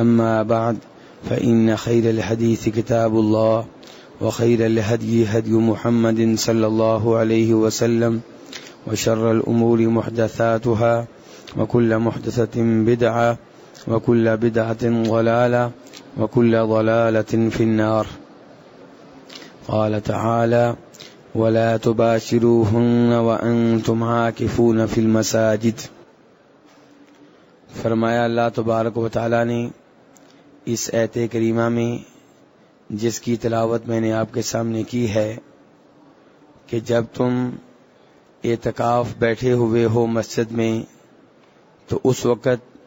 أما بعد، فإن خير الحديث كتاب الله، وخير الهدي هدي محمد صلى الله عليه وسلم، وشر الأمور محدثاتها، وكل محدثة بدعة، وكل بدعة ضلالة، وكل ضلالة في النار. قال تعالى ولا تباشروهن وأنتم عاكفون في المساجد. فرمایا، اللہ تبارک و تعالی نے اس ایت کریمہ میں جس کی تلاوت میں نے آپ کے سامنے کی ہے کہ جب تم اعتکاف بیٹھے ہوئے ہو مسجد میں، تو اس وقت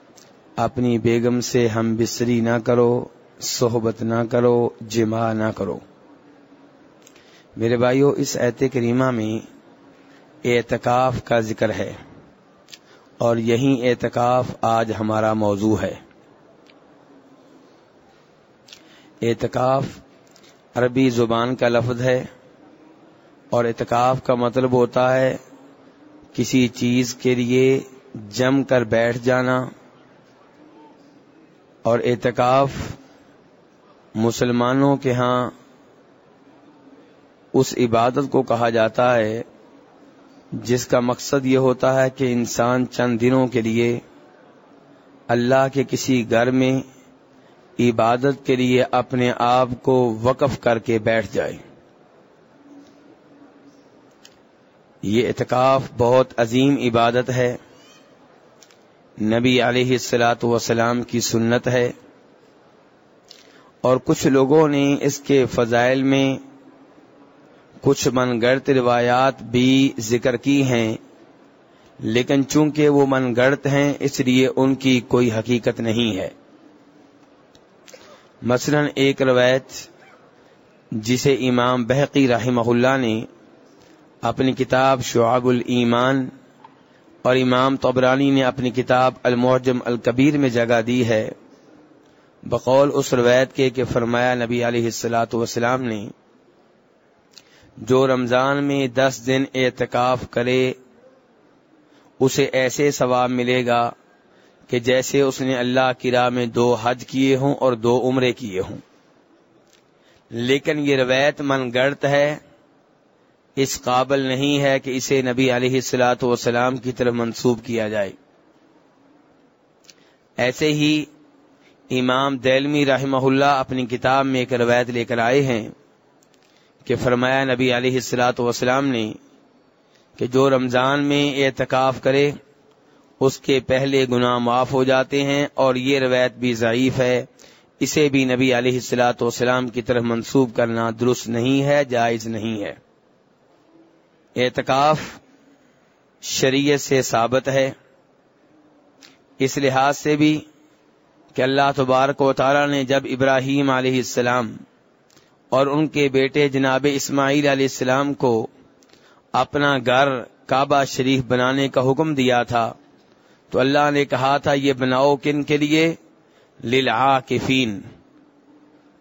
اپنی بیگم سے ہم بسری نہ کرو، صحبت نہ کرو جمع نہ کرو۔ میرے بھائیوں اس ایت کریمہ میں اعتکاف کا ذکر ہے اور یہی اعتکاف آج ہمارا موضوع ہے۔ اعتکاف عربی زبان کا لفظ ہے اور اعتکاف کا مطلب ہوتا ہے کسی چیز کے لیے جم کر بیٹھ جانا اور اعتکاف مسلمانوں کے ہاں اس عبادت کو کہا جاتا ہے جس کا مقصد یہ ہوتا ہے کہ انسان چند دنوں کے لیے اللہ کے کسی گھر میں عبادت کے لیے اپنے آپ کو وقف کر کے بیٹھ جائے یہ اعتکاف بہت عظیم عبادت ہے۔ نبی علیہ السلاۃ وسلام کی سنت ہے۔ اور کچھ لوگوں نے اس کے فضائل میں کچھ من گڑت روایات بھی ذکر کی ہیں، لیکن چونکہ وہ من گڑت ہیں، اس لیے ان کی کوئی حقیقت نہیں ہے۔ مثلا ایک روایت جسے امام بحقی رحمہ اللہ نے اپنی کتاب شعاب الایمان اور امام طبرانی نے اپنی کتاب المعجم الکبیر میں جگہ دی ہے، بقول اس روایت کے کہ فرمایا نبی علیہ السلاۃ والسلام نے، جو رمضان میں دس دن اعتکاف کرے، اسے ایسے ثواب ملے گا کہ جیسے اس نے اللہ کی راہ میں دو حج کیے ہوں اور دو عمرے کیے ہوں۔ لیکن یہ روایت من گڑت ہے، اس قابل نہیں ہے کہ اسے نبی علیہ السلاۃ والسلام کی طرف منسوب کیا جائے۔ ایسے ہی امام دلمی رحمہ اللہ اپنی کتاب میں ایک روایت لے کر آئے ہیں کہ فرمایا نبی علیہ السلاۃ والسلام نے کہ جو رمضان میں اعتکاف کرے اس کے پہلے گناہ معاف ہو جاتے ہیں اور یہ روایت بھی ضعیف ہے۔ اسے بھی نبی علیہ السلاۃ والسلام کی طرف منسوب کرنا درست نہیں ہے، جائز نہیں ہے۔ اعتکاف شریعت سے ثابت ہے۔ اس لحاظ سے بھی کہ اللہ تبارک و تعالی نے جب ابراہیم علیہ السلام اور ان کے بیٹے جناب اسماعیل علیہ السلام کو اپنا گھر کعبہ شریف بنانے کا حکم دیا تھا تو اللہ نے کہا تھا، یہ بناؤ کن کے لیے؟ للعاکفین۔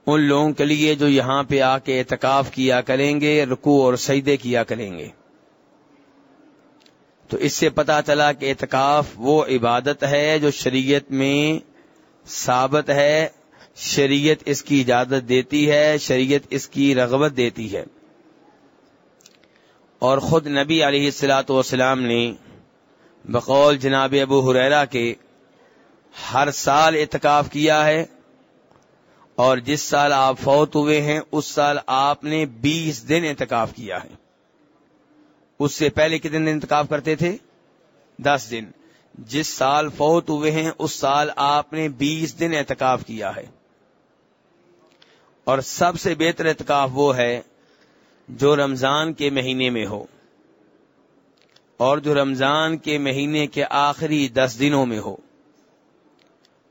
ان لوگوں کے لیے جو یہاں پہ آ کے اعتکاف کیا کریں گے، رکوع اور سجدے کیا کریں گے۔ تو اس سے پتا چلا کہ اعتکاف وہ عبادت ہے جو شریعت میں ثابت ہے۔ شریعت اس کی اجازت دیتی ہے، شریعت اس کی رغبت دیتی ہے۔ اور خود نبی علیہ السلاۃ والسلام نے بقول جناب ابو حریرا کے ہر سال اعتکاف کیا ہے اور جس سال آپ فوت ہوئے ہیں، اس سال آپ نے بیس دن اعتکاف کیا ہے۔ اس سے پہلے کتنے دن انتخاب کرتے تھے؟ دس دن۔ جس سال فوت ہوئے ہیں، اس سال آپ نے بیس دن اعتکاف کیا ہے۔ اور سب سے بہتر اعتکاف وہ ہے جو رمضان کے مہینے میں ہو۔ اور جو رمضان کے مہینے کے آخری دس دنوں میں ہو۔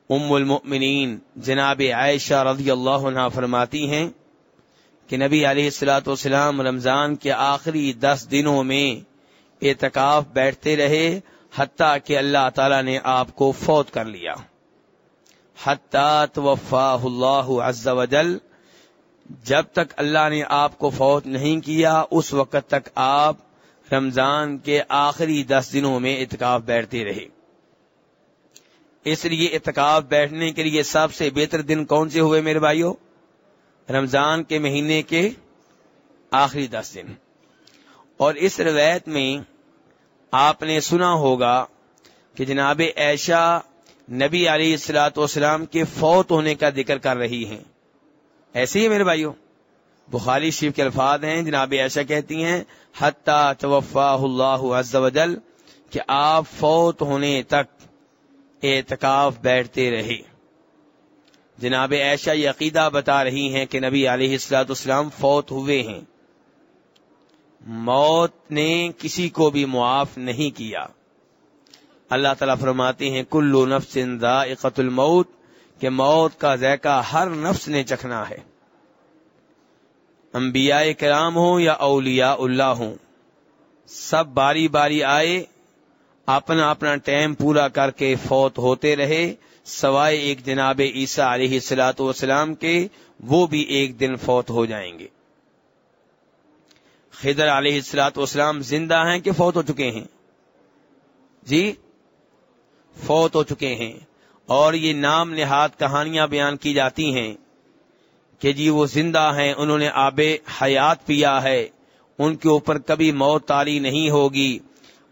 ام المؤمنین جناب عائشہ رضی اللہ عنہ فرماتی ہیں کہ نبی علیہ السلاۃ والسلام رمضان کے آخری دس دنوں میں اعتکاف بیٹھتے رہے حتیٰ کہ اللہ تعالی نے آپ کو فوت کر لیا۔ حتیٰ اللہ عز و جل جب تک اللہ نے آپ کو فوت نہیں کیا، اس وقت تک آپ رمضان کے آخری دس دنوں میں اعتکاف بیٹھتے رہے۔ اس لیے اعتکاف بیٹھنے کے لیے سب سے بہتر دن کون سے ہوئے میرے بھائیوں رمضان کے مہینے کے آخری دس دن۔ اور اس روایت میں آپ نے سنا ہوگا کہ جناب ایشا نبی علیہ السلاۃ والسلام کے فوت ہونے کا ذکر کر رہی ہیں۔ ایسے ہی میرے بھائیوں بخاری شریف کے الفاظ ہیں، جناب ایشا کہتی ہیں، حتیٰ توفا اللہ عز و جل کہ آپ فوت ہونے تک اعتکاف بیٹھتے رہے۔ جناب ایشا یہ عقیدہ بتا رہی ہیں کہ نبی علیہ السلاۃ اسلام فوت ہوئے ہیں۔ موت نے کسی کو بھی معاف نہیں کیا۔ اللہ تعالیٰ فرماتے ہیں، کلو نفس ذائقت الموت، کہ موت کا ذائقہ ہر نفس نے چکھنا ہے۔ انبیاء کرام ہوں یا اولیاء اللہ ہوں، سب باری باری آئے، اپنا اپنا ٹائم پورا کر کے فوت ہوتے رہے، سوائے ایک جناب عیسیٰ علیہ السلاۃ والسلام کے، وہ بھی ایک دن فوت ہو جائیں گے۔ خضر علیہ السلاۃ والسلام زندہ ہیں کہ فوت ہو چکے ہیں؟ جی فوت ہو چکے ہیں۔ اور یہ نام نہاد کہانیاں بیان کی جاتی ہیں۔ کہ جی وہ زندہ ہیں، انہوں نے آب حیات پیا ہے، ان کے اوپر کبھی موت تاری نہیں ہوگی۔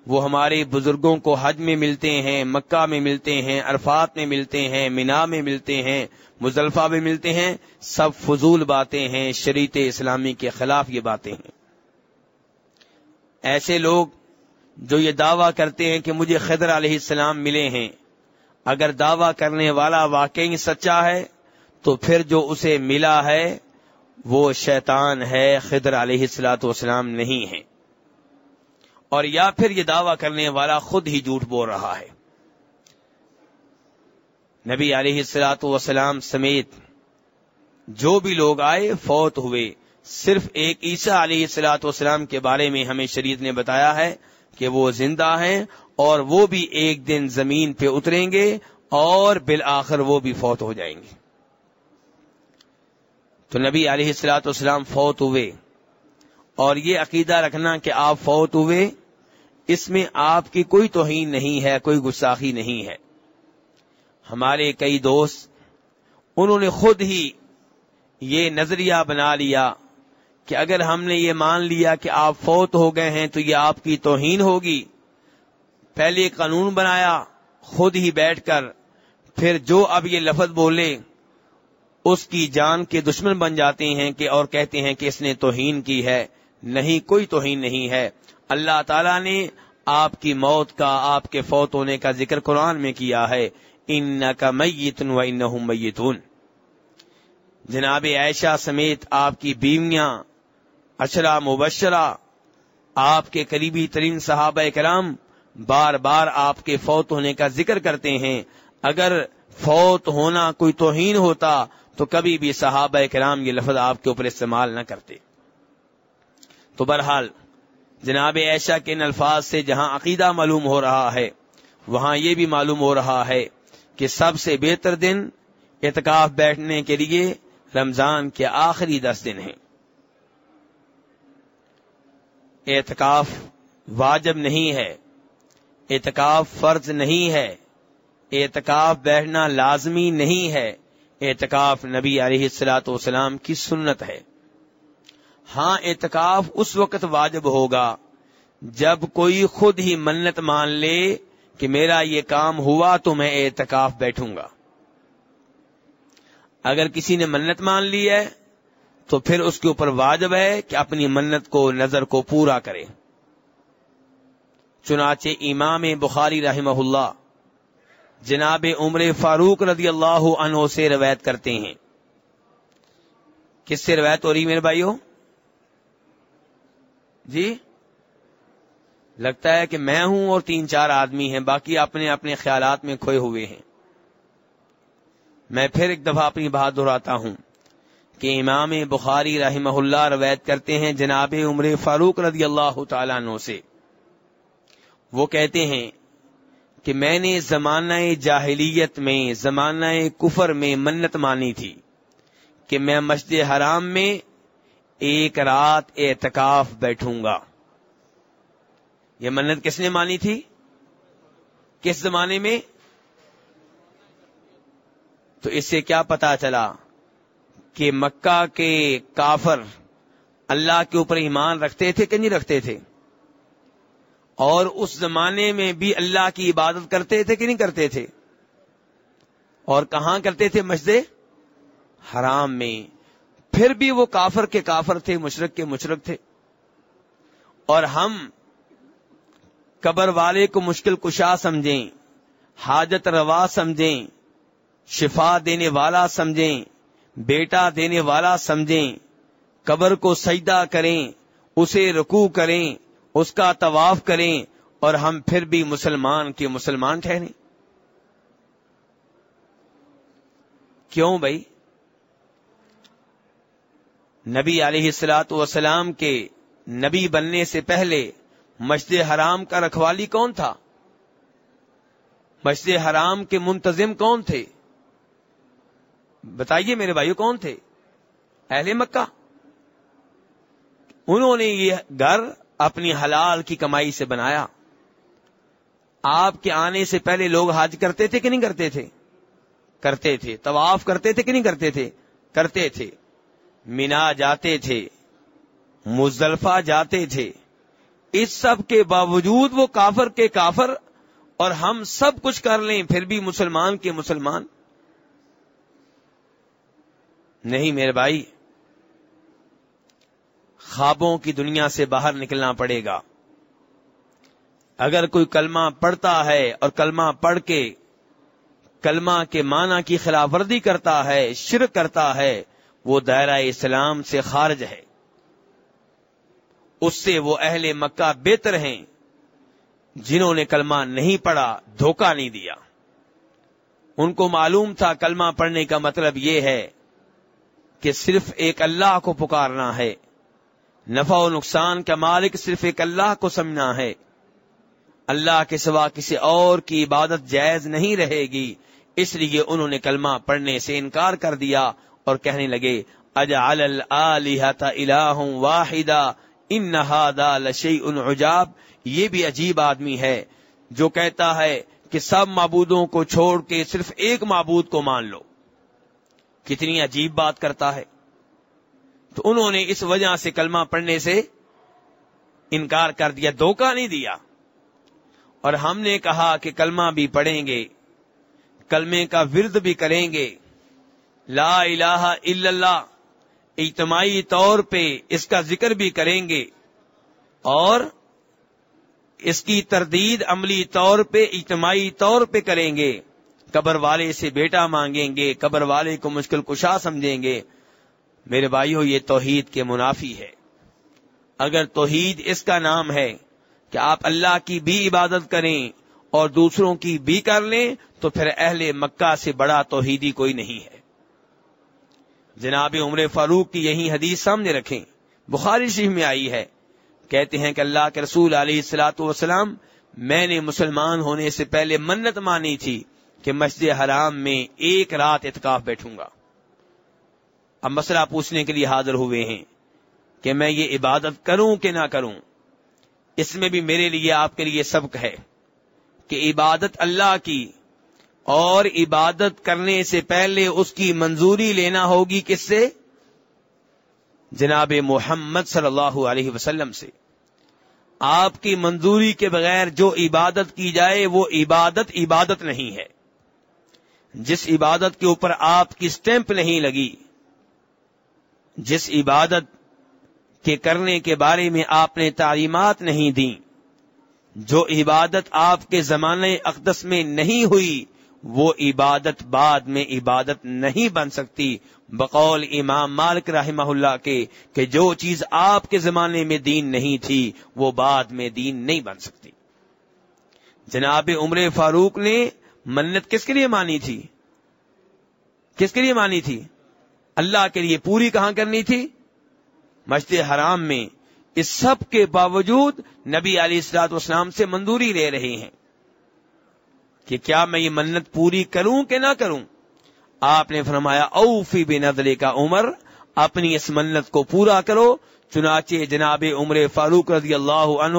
وہ ہمارے بزرگوں کو حج میں ملتے ہیں، مکہ میں ملتے ہیں، عرفات میں ملتے ہیں، مینا میں ملتے ہیں مزلفہ میں ملتے ہیں، سب فضول باتیں ہیں، شریعت اسلامی کے خلاف یہ باتیں ہیں۔ ایسے لوگ جو یہ دعویٰ کرتے ہیں کہ مجھے خضر علیہ السلام ملے ہیں، اگر دعویٰ کرنے والا واقعی سچا ہے تو پھر جو اسے ملا ہے، وہ شیطان ہے، خضر علیہ السلاۃ والسلام نہیں ہے۔ اور یا پھر یہ دعویٰ کرنے والا خود ہی جھوٹ بول رہا ہے۔ نبی علیہ السلاۃ وسلام سمیت جو بھی لوگ آئے، فوت ہوئے۔ صرف ایک عیسیٰ علیہ السلاۃ والسلام کے بارے میں ہمیں شریعت نے بتایا ہے کہ وہ زندہ ہیں اور وہ بھی ایک دن زمین پہ اتریں گے اور بالآخر وہ بھی فوت ہو جائیں گے۔ تو نبی علیہ السلاۃ والسلام فوت ہوئے۔ اور یہ عقیدہ رکھنا کہ آپ فوت ہوئے، اس میں آپ کی کوئی توہین نہیں ہے، کوئی گستاخی نہیں ہے۔ ہمارے کئی دوست، انہوں نے خود ہی یہ نظریہ بنا لیا کہ اگر ہم نے یہ مان لیا کہ آپ فوت ہو گئے ہیں تو یہ آپ کی توہین ہوگی۔ پہلے قانون بنایا، خود ہی بیٹھ کر پھر جو اب یہ لفظ بولے اس کی جان کے دشمن بن جاتے ہیں کہ اور کہتے ہیں کہ اس نے توہین کی ہے۔ نہیں، کوئی توہین نہیں ہے۔ اللہ تعالی نے آپ کی موت کا، آپ کے فوت ہونے کا ذکر قرآن میں کیا ہے۔ ان کا میتن و ان میتون۔ جناب عائشہ سمیت آپ کی بیویاں اشرا مبشرہ، آپ کے قریبی ترین صحابہ کرام بار بار آپ کے فوت ہونے کا ذکر کرتے ہیں۔ اگر فوت ہونا کوئی توہین ہوتا تو کبھی بھی صحابہ کرام یہ لفظ آپ کے اوپر استعمال نہ کرتے۔ تو بہرحال، جناب ایشا کے ان الفاظ سے جہاں عقیدہ معلوم ہو رہا ہے، وہاں یہ بھی معلوم ہو رہا ہے کہ سب سے بہتر دن اعتکاف بیٹھنے کے لیے رمضان کے آخری دس دن ہیں۔ اعتکاف واجب نہیں ہے، اعتکاف فرض نہیں ہے، اعتکاف بیٹھنا لازمی نہیں ہے۔ اعتکاف نبی علیہ السلاۃ والسلام کی سنت ہے۔ ہاں اعتکاف اس وقت واجب ہوگا جب کوئی خود ہی منت مان لے کہ میرا یہ کام ہوا تو میں اعتکاف بیٹھوں گا۔ اگر کسی نے منت مان لی ہے تو پھر اس کے اوپر واجب ہے کہ اپنی منت کو، نظر کو پورا کرے۔ چنانچہ امام بخاری رحمہ اللہ جناب عمر فاروق رضی اللہ عنہ سے روایت کرتے ہیں۔ کس سے روایت ہو رہی میرے بھائیوں جی؟ لگتا ہے کہ میں ہوں اور تین چار آدمی ہیں، باقی اپنے اپنے خیالات میں کھوئے ہوئے ہیں۔ میں پھر ایک دفعہ اپنی بات دہراتا ہوں کہ امام بخاری رحمہ اللہ روایت کرتے ہیں جناب عمر فاروق رضی اللہ تعالیٰ عنہ سے۔ وہ کہتے ہیں کہ میں نے زمانہ جاہلیت میں، زمانہ کفر میں منت مانی تھی کہ میں مسجد حرام میں ایک رات اعتکاف بیٹھوں گا۔ یہ منت کس نے مانی تھی؟ کس زمانے میں؟ تو اس سے کیا پتا چلا کہ مکہ کے کافر اللہ کے اوپر ایمان رکھتے تھے کہ نہیں رکھتے تھے؟ اور اس زمانے میں بھی اللہ کی عبادت کرتے تھے کہ نہیں کرتے تھے؟ اور کہاں کرتے تھے مسجد حرام میں؟ پھر بھی وہ کافر کے کافر تھے، مشرق کے مشرق تھے۔ اور ہم قبر والے کو مشکل کشا سمجھیں، حاجت روا سمجھیں، شفا دینے والا سمجھیں، بیٹا دینے والا سمجھیں، قبر کو سجدہ کریں، اسے رکوع کریں اس کا طواف کریں اور ہم پھر بھی مسلمان کے مسلمان ٹھہریں۔ کیوں بھائی؟ نبی علیہ السلاۃ وسلام کے نبی بننے سے پہلے مسجد حرام کا رکھوالی کون تھا؟ مسجد حرام کے منتظم کون تھے؟ بتائیے میرے بھائیو کون تھے؟ اہل مکہ۔ انہوں نے یہ گھر اپنی حلال کی کمائی سے بنایا۔ آپ کے آنے سے پہلے لوگ حج کرتے تھے کہ نہیں کرتے تھے؟ کرتے تھے۔ طواف کرتے تھے کہ نہیں کرتے تھے؟ کرتے تھے۔ مینا جاتے تھے۔ مزدلفہ جاتے تھے۔ اس سب کے باوجود وہ کافر کے کافر اور ہم سب کچھ کر لیں پھر بھی مسلمان کے مسلمان۔ نہیں میرے بھائی خوابوں کی دنیا سے باہر نکلنا پڑے گا۔ اگر کوئی کلمہ پڑھتا ہے اور کلمہ پڑھ کے کلمہ کے معنی کی خلاف ورزی کرتا ہے، شرک کرتا ہے، وہ دائرہ اسلام سے خارج ہے۔ اس سے وہ اہل مکہ بہتر ہیں، جنہوں نے کلمہ نہیں پڑھا، دھوکہ نہیں دیا۔ ان کو معلوم تھا کلمہ پڑھنے کا مطلب یہ ہے کہ صرف ایک اللہ کو پکارنا ہے۔ نفع و نقصان کا مالک صرف ایک اللہ کو سمجھنا ہے۔ اللہ کے سوا کسی اور کی عبادت جائز نہیں رہے گی۔ اس لیے انہوں نے کلمہ پڑھنے سے انکار کر دیا اور کہنے لگے واحدہ، ان لشی ان عجاب۔ یہ بھی عجیب آدمی ہے جو کہتا ہے کہ سب معبودوں کو چھوڑ کے صرف ایک معبود کو مان لو۔ کتنی عجیب بات کرتا ہے۔ تو انہوں نے اس وجہ سے کلمہ پڑھنے سے انکار کر دیا، دھوکہ نہیں دیا۔ اور ہم نے کہا کہ کلمہ بھی پڑھیں گے، کلمے کا ورد بھی کریں گے۔ لا الہ الا اللہ، اجتماعی طور پہ اس کا ذکر بھی کریں گے۔ اور اس کی تردید عملی طور پہ، اجتماعی طور پہ کریں گے۔ قبر والے سے بیٹا مانگیں گے، قبر والے کو مشکل کشا سمجھیں گے۔ میرے بھائیو، یہ توحید کے منافی ہے۔ اگر توحید اس کا نام ہے کہ آپ اللہ کی بھی عبادت کریں اور دوسروں کی بھی کر لیں، تو پھر اہل مکہ سے بڑا توحیدی کوئی نہیں ہے۔ جناب عمر فاروق کی یہی حدیث سامنے رکھیں۔ بخاری شریف میں آئی ہے۔ کہتے ہیں کہ اللہ کے رسول علیہ السلاۃ والسلام، میں نے مسلمان ہونے سے پہلے منت مانی تھی کہ مسجد حرام میں ایک رات اتکاف بیٹھوں گا۔ اب مسئلہ پوچھنے کے لیے حاضر ہوئے ہیں کہ میں یہ عبادت کروں کہ نہ کروں، اس میں بھی میرے لیے آپ کے لیے سبق ہے کہ عبادت اللہ کی اور عبادت کرنے سے پہلے اس کی منظوری لینا ہوگی کس سے؟ جناب محمد صلی اللہ علیہ وسلم سے۔ آپ کی منظوری کے بغیر جو عبادت کی جائے وہ عبادت عبادت نہیں ہے۔ جس عبادت کے اوپر آپ کی سٹیمپ نہیں لگی جس عبادت کے کرنے کے بارے میں آپ نے تعلیمات نہیں دیں، جو عبادت آپ کے زمانے اقدس میں نہیں ہوئی، وہ عبادت بعد میں عبادت نہیں بن سکتی۔ بقول امام مالک رحمہ اللہ کے کہ جو چیز آپ کے زمانے میں دین نہیں تھی، وہ بعد میں دین نہیں بن سکتی۔ جناب عمر فاروق نے منت کس کے لیے مانی تھی؟ کس کے لیے مانی تھی؟ اللہ کے لیے پوری کہاں کرنی تھی؟ مسجد حرام میں۔ اس سب کے باوجود نبی علی السلاط اسلام سے منظوری لے رہے ہیں کہ کیا میں یہ منت پوری کروں کہ نہ کروں؟ آپ نے فرمایا، اوفی بن ندلے کا عمر، اپنی اس منت کو پورا کرو۔ چنانچہ جناب عمر فاروق رضی اللہ عنہ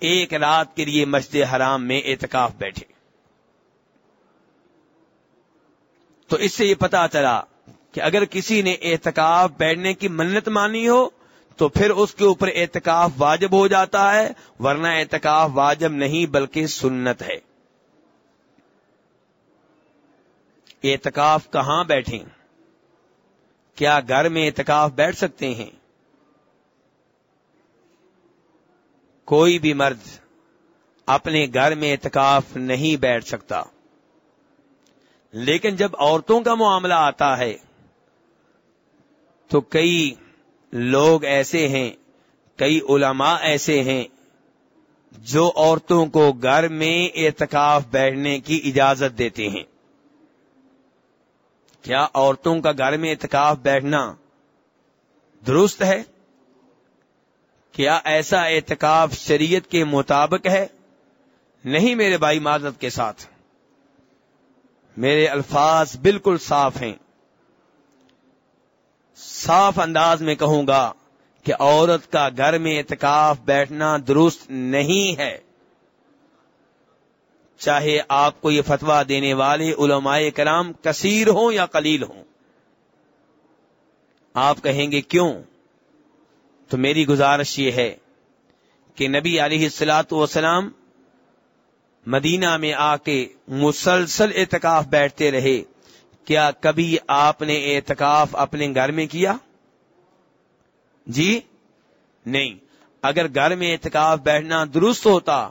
ایک رات کے لیے مسجد حرام میں اعتکاف بیٹھے۔ تو اس سے یہ پتا چلا کہ اگر کسی نے اعتکاف بیٹھنے کی منت مانی ہو، تو پھر اس کے اوپر اعتکاف واجب ہو جاتا ہے، ورنہ اعتکاف واجب نہیں بلکہ سنت ہے۔ اعتکاف کہاں بیٹھیں؟ کیا گھر میں اعتکاف بیٹھ سکتے ہیں؟ کوئی بھی مرد اپنے گھر میں اعتکاف نہیں بیٹھ سکتا۔ لیکن جب عورتوں کا معاملہ آتا ہے تو کئی لوگ ایسے ہیں، کئی علماء ایسے ہیں جو عورتوں کو گھر میں اعتکاف بیٹھنے کی اجازت دیتے ہیں۔ کیا عورتوں کا گھر میں اعتکاف بیٹھنا درست ہے؟ کیا ایسا اعتکاف شریعت کے مطابق ہے؟ نہیں میرے بھائی معذرت کے ساتھ۔ میرے الفاظ بالکل صاف ہیں۔ صاف انداز میں کہوں گا کہ عورت کا گھر میں اعتکاف بیٹھنا درست نہیں ہے۔ چاہے آپ کو یہ فتوا دینے والے علماء کرام کثیر ہوں یا قلیل ہوں۔ آپ کہیں گے کیوں؟ تو میری گزارش یہ ہے کہ نبی علیہ السلاط وسلام مدینہ میں آ کے مسلسل اعتکاف بیٹھتے رہے۔ کیا کبھی آپ نے اعتکاف اپنے گھر میں کیا؟ جی نہیں۔ اگر گھر میں اعتکاف بیٹھنا درست ہوتا،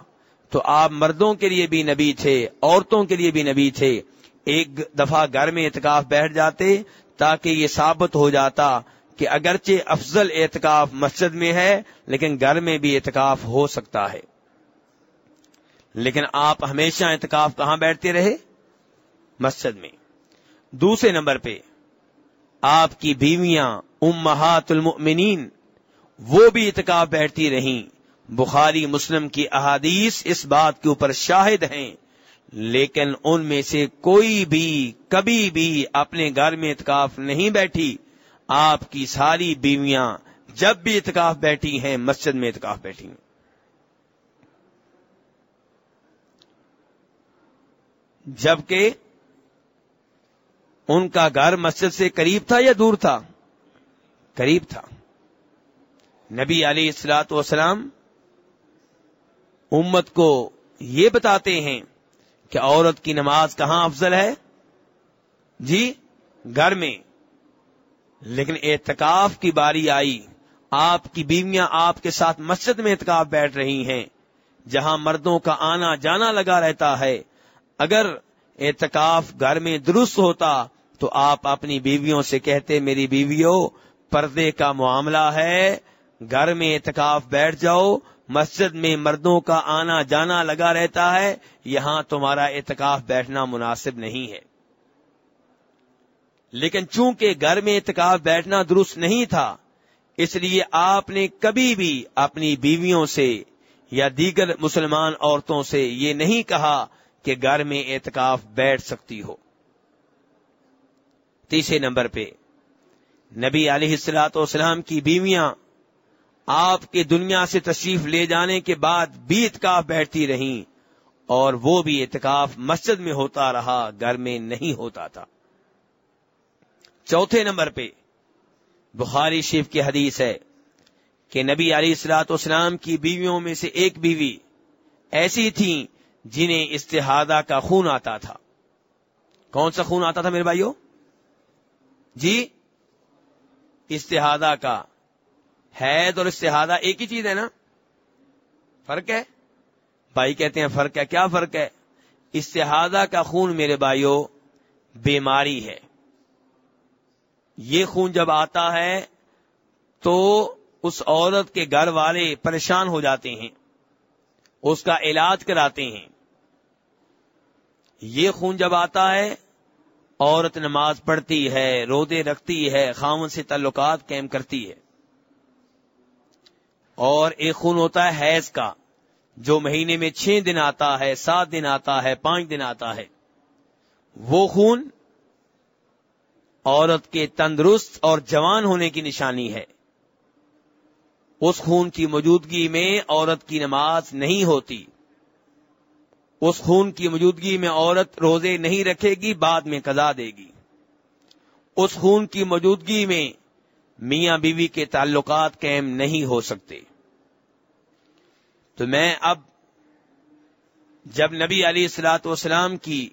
تو آپ مردوں کے لیے بھی نبی تھے، عورتوں کے لیے بھی نبی تھے۔ ایک دفعہ گھر میں اعتکاف بیٹھ جاتے تاکہ یہ ثابت ہو جاتا کہ اگرچہ افضل اعتکاف مسجد میں ہے، لیکن گھر میں بھی اعتکاف ہو سکتا ہے۔ لیکن آپ ہمیشہ اعتکاف کہاں بیٹھتے رہے؟ مسجد میں۔ دوسرے نمبر پہ، آپ کی بیویاں امہات المؤمنین، وہ بھی اتکاف بیٹھتی رہیں۔ بخاری مسلم کی احادیث اس بات کے اوپر شاہد ہیں، لیکن ان میں سے کوئی بھی کبھی بھی اپنے گھر میں اتکاف نہیں بیٹھی۔ آپ کی ساری بیویاں جب بھی اتکاف بیٹھی ہیں، مسجد میں اتکاف بیٹھی ہیں۔ جبکہ ان کا گھر مسجد سے قریب تھا یا دور تھا؟ قریب تھا۔ نبی علی السلاط وسلام امت کو یہ بتاتے ہیں کہ عورت کی نماز کہاں افضل ہے؟ جی گھر میں۔ لیکن اعتکاف کی باری آئی۔ آپ کی بیویاں آپ کے ساتھ مسجد میں اعتکاف بیٹھ رہی ہیں، جہاں مردوں کا آنا جانا لگا رہتا ہے۔ اگر اعتکاف گھر میں درست ہوتا تو آپ اپنی بیویوں سے کہتے میری بیویوں، پردے کا معاملہ ہے، گھر میں اعتکاف بیٹھ جاؤ، مسجد میں مردوں کا آنا جانا لگا رہتا ہے، یہاں تمہارا اعتکاف بیٹھنا مناسب نہیں ہے۔ لیکن چونکہ گھر میں اعتکاف بیٹھنا درست نہیں تھا، اس لیے آپ نے کبھی بھی اپنی بیویوں سے یا دیگر مسلمان عورتوں سے یہ نہیں کہا کہ گھر میں اعتکاف بیٹھ سکتی ہو۔ تیسرے نمبر پہ، نبی علیہ السلاط والسلام کی بیویاں آپ کے دنیا سے تشریف لے جانے کے بعد بھی اتکاف بیٹھتی رہیں اور وہ بھی اعتکاف مسجد میں ہوتا رہا، گھر میں نہیں ہوتا تھا۔ چوتھے نمبر پہ، بخاری شیف کی حدیث ہے کہ نبی علی السلاط اسلام کی بیویوں میں سے ایک بیوی ایسی تھی جنہیں استحادہ کا خون آتا تھا۔ کون سا خون آتا تھا میرے بھائیوں جی استحادہ کا حید اور استحادہ ایک ہی چیز ہے نا فرق ہے بھائی کہتے ہیں فرق ہے کیا فرق ہے استحادہ کا خون میرے بھائیوں بیماری ہے یہ خون جب آتا ہے تو اس عورت کے گھر والے پریشان ہو جاتے ہیں اس کا علاج کراتے ہیں یہ خون جب آتا ہے عورت نماز پڑھتی ہے رودے رکھتی ہے خامن سے تعلقات قائم کرتی ہے۔ اور ایک خون ہوتا ہے حیض کا، جو مہینے میں چھ دن آتا ہے، سات دن آتا ہے، پانچ دن آتا ہے۔ وہ خون عورت کے تندرست اور جوان ہونے کی نشانی ہے۔ اس خون کی موجودگی میں عورت کی نماز نہیں ہوتی۔ اس خون کی موجودگی میں عورت روزے نہیں رکھے گی، بعد میں قضا دے گی۔ اس خون کی موجودگی میں میاں بیوی کے تعلقات قائم نہیں ہو سکتے۔ تو میں اب جب نبی علی السلاط والسلام کی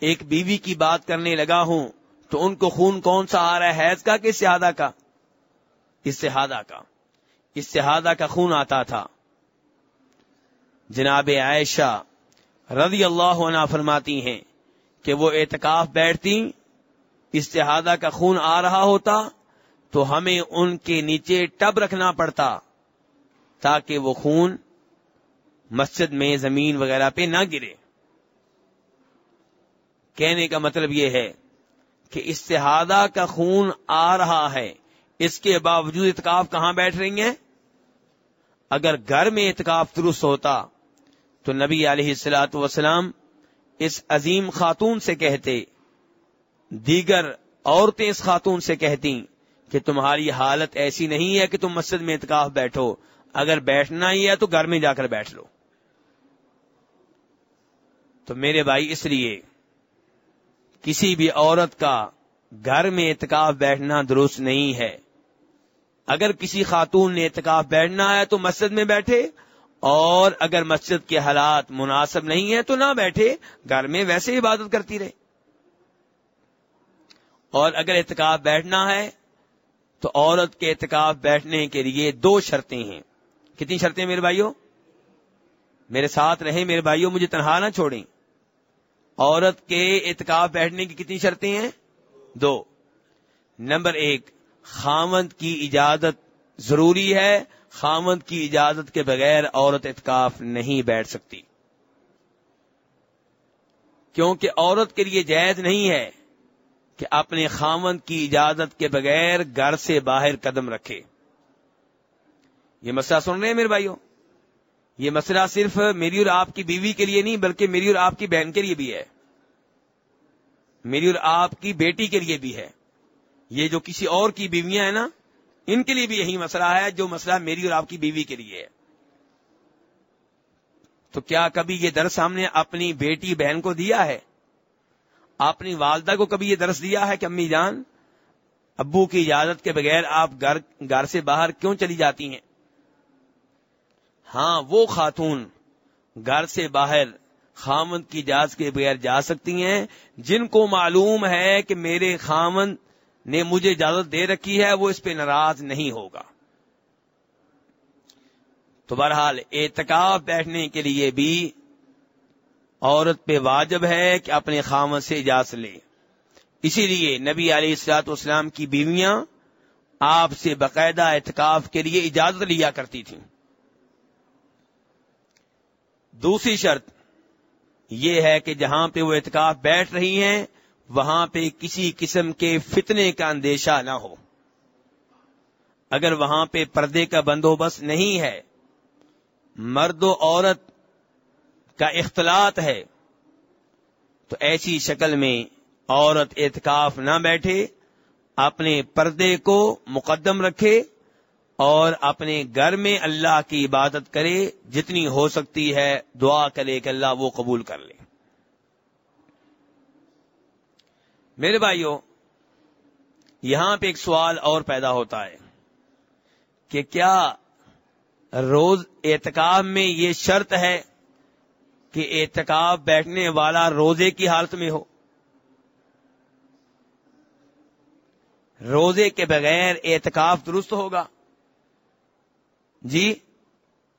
ایک بیوی کی بات کرنے لگا ہوں، تو ان کو خون کون سا آ رہا ہے؟ حیض کا کہ سیادہ کا؟ استحادہ کا۔ استحادہ کا خون آتا تھا۔ جناب عائشہ رضی اللہ عنہ فرماتی ہیں کہ وہ اعتکاف بیٹھتی، استحادہ کا خون آ رہا ہوتا تو ہمیں ان کے نیچے ٹب رکھنا پڑتا تاکہ وہ خون مسجد میں زمین وغیرہ پہ نہ گرے۔ کہنے کا مطلب یہ ہے کہ استحادہ کا خون آ رہا ہے، اس کے باوجود اتکاف کہاں بیٹھ رہی ہیں؟ اگر گھر میں اتکاف درست ہوتا تو نبی علیہ السلاۃ وسلام اس عظیم خاتون سے کہتے، دیگر عورتیں اس خاتون سے کہتی کہ تمہاری حالت ایسی نہیں ہے کہ تم مسجد میں اتکاف بیٹھو، اگر بیٹھنا ہی ہے تو گھر میں جا کر بیٹھ لو۔ تو میرے بھائی، اس لیے کسی بھی عورت کا گھر میں اعتکاف بیٹھنا درست نہیں ہے۔ اگر کسی خاتون نے اعتکاف بیٹھنا ہے تو مسجد میں بیٹھے اور اگر مسجد کے حالات مناسب نہیں ہے تو نہ بیٹھے، گھر میں ویسے عبادت کرتی رہے۔ اور اگر اعتکاف بیٹھنا ہے تو عورت کے اعتکاف بیٹھنے کے لیے دو شرطیں ہیں۔ کتنی شرطیں میرے بھائیوں؟ میرے ساتھ رہیں میرے بھائیوں، مجھے تنہا نہ چھوڑیں۔ عورت کے اعتکاف بیٹھنے کی کتنی شرطیں ہیں؟ دو۔ نمبر ایک خامند کی اجازت ضروری ہے خامند کی اجازت کے بغیر عورت اعتکاف نہیں بیٹھ سکتی۔ کیونکہ عورت کے لیے جائز نہیں ہے کہ اپنے خامند کی اجازت کے بغیر گھر سے باہر قدم رکھے۔ یہ مسئلہ سن رہے ہیں میرے بھائیوں؟ یہ مسئلہ صرف میری اور آپ کی بیوی کے لیے نہیں، بلکہ میری اور آپ کی بہن کے لیے بھی ہے۔ میری اور آپ کی بیٹی کے لیے بھی ہے۔ یہ جو کسی اور کی بیویاں ہیں نا ان کے لیے بھی یہی مسئلہ ہے جو مسئلہ میری اور آپ کی بیوی کے لیے ہے۔ تو کیا کبھی یہ درس ہم نے اپنی بیٹی بہن کو دیا ہے؟ اپنی والدہ کو کبھی یہ درس دیا ہے کہ امی جان، ابو کی اجازت کے بغیر آپ گھر گھر سے باہر کیوں چلی جاتی ہیں؟ ہاں وہ خاتون گھر سے باہر خامند کی اجازت کے بغیر جا سکتی ہیں، جن کو معلوم ہے کہ میرے خامند نے مجھے اجازت دے رکھی ہے، وہ اس پہ ناراض نہیں ہوگا۔ تو بہرحال اعتکاف بیٹھنے کے لیے بھی عورت پہ واجب ہے کہ اپنے خامد سے اجازت لے۔ اسی لیے نبی علیہ السلاط اسلام کی بیویاں آپ سے باقاعدہ اعتکاف کے لیے اجازت لیا کرتی تھیں۔ دوسری شرط یہ ہے کہ جہاں پہ وہ اعتکاف بیٹھ رہی ہیں وہاں پہ کسی قسم کے فتنے کا اندیشہ نہ ہو۔ اگر وہاں پہ پردے کا بندوبست نہیں ہے، مرد و عورت کا اختلاط ہے، تو ایسی شکل میں عورت اعتکاف نہ بیٹھے، اپنے پردے کو مقدم رکھے اور اپنے گھر میں اللہ کی عبادت کرے، جتنی ہو سکتی ہے دعا کرے کہ اللہ وہ قبول کر لے۔ میرے بھائیوں، یہاں پہ ایک سوال اور پیدا ہوتا ہے کہ کیا روز اعتکاب میں یہ شرط ہے کہ اعتکاب بیٹھنے والا روزے کی حالت میں ہو؟ روزے کے بغیر اعتکاف درست ہوگا؟ جی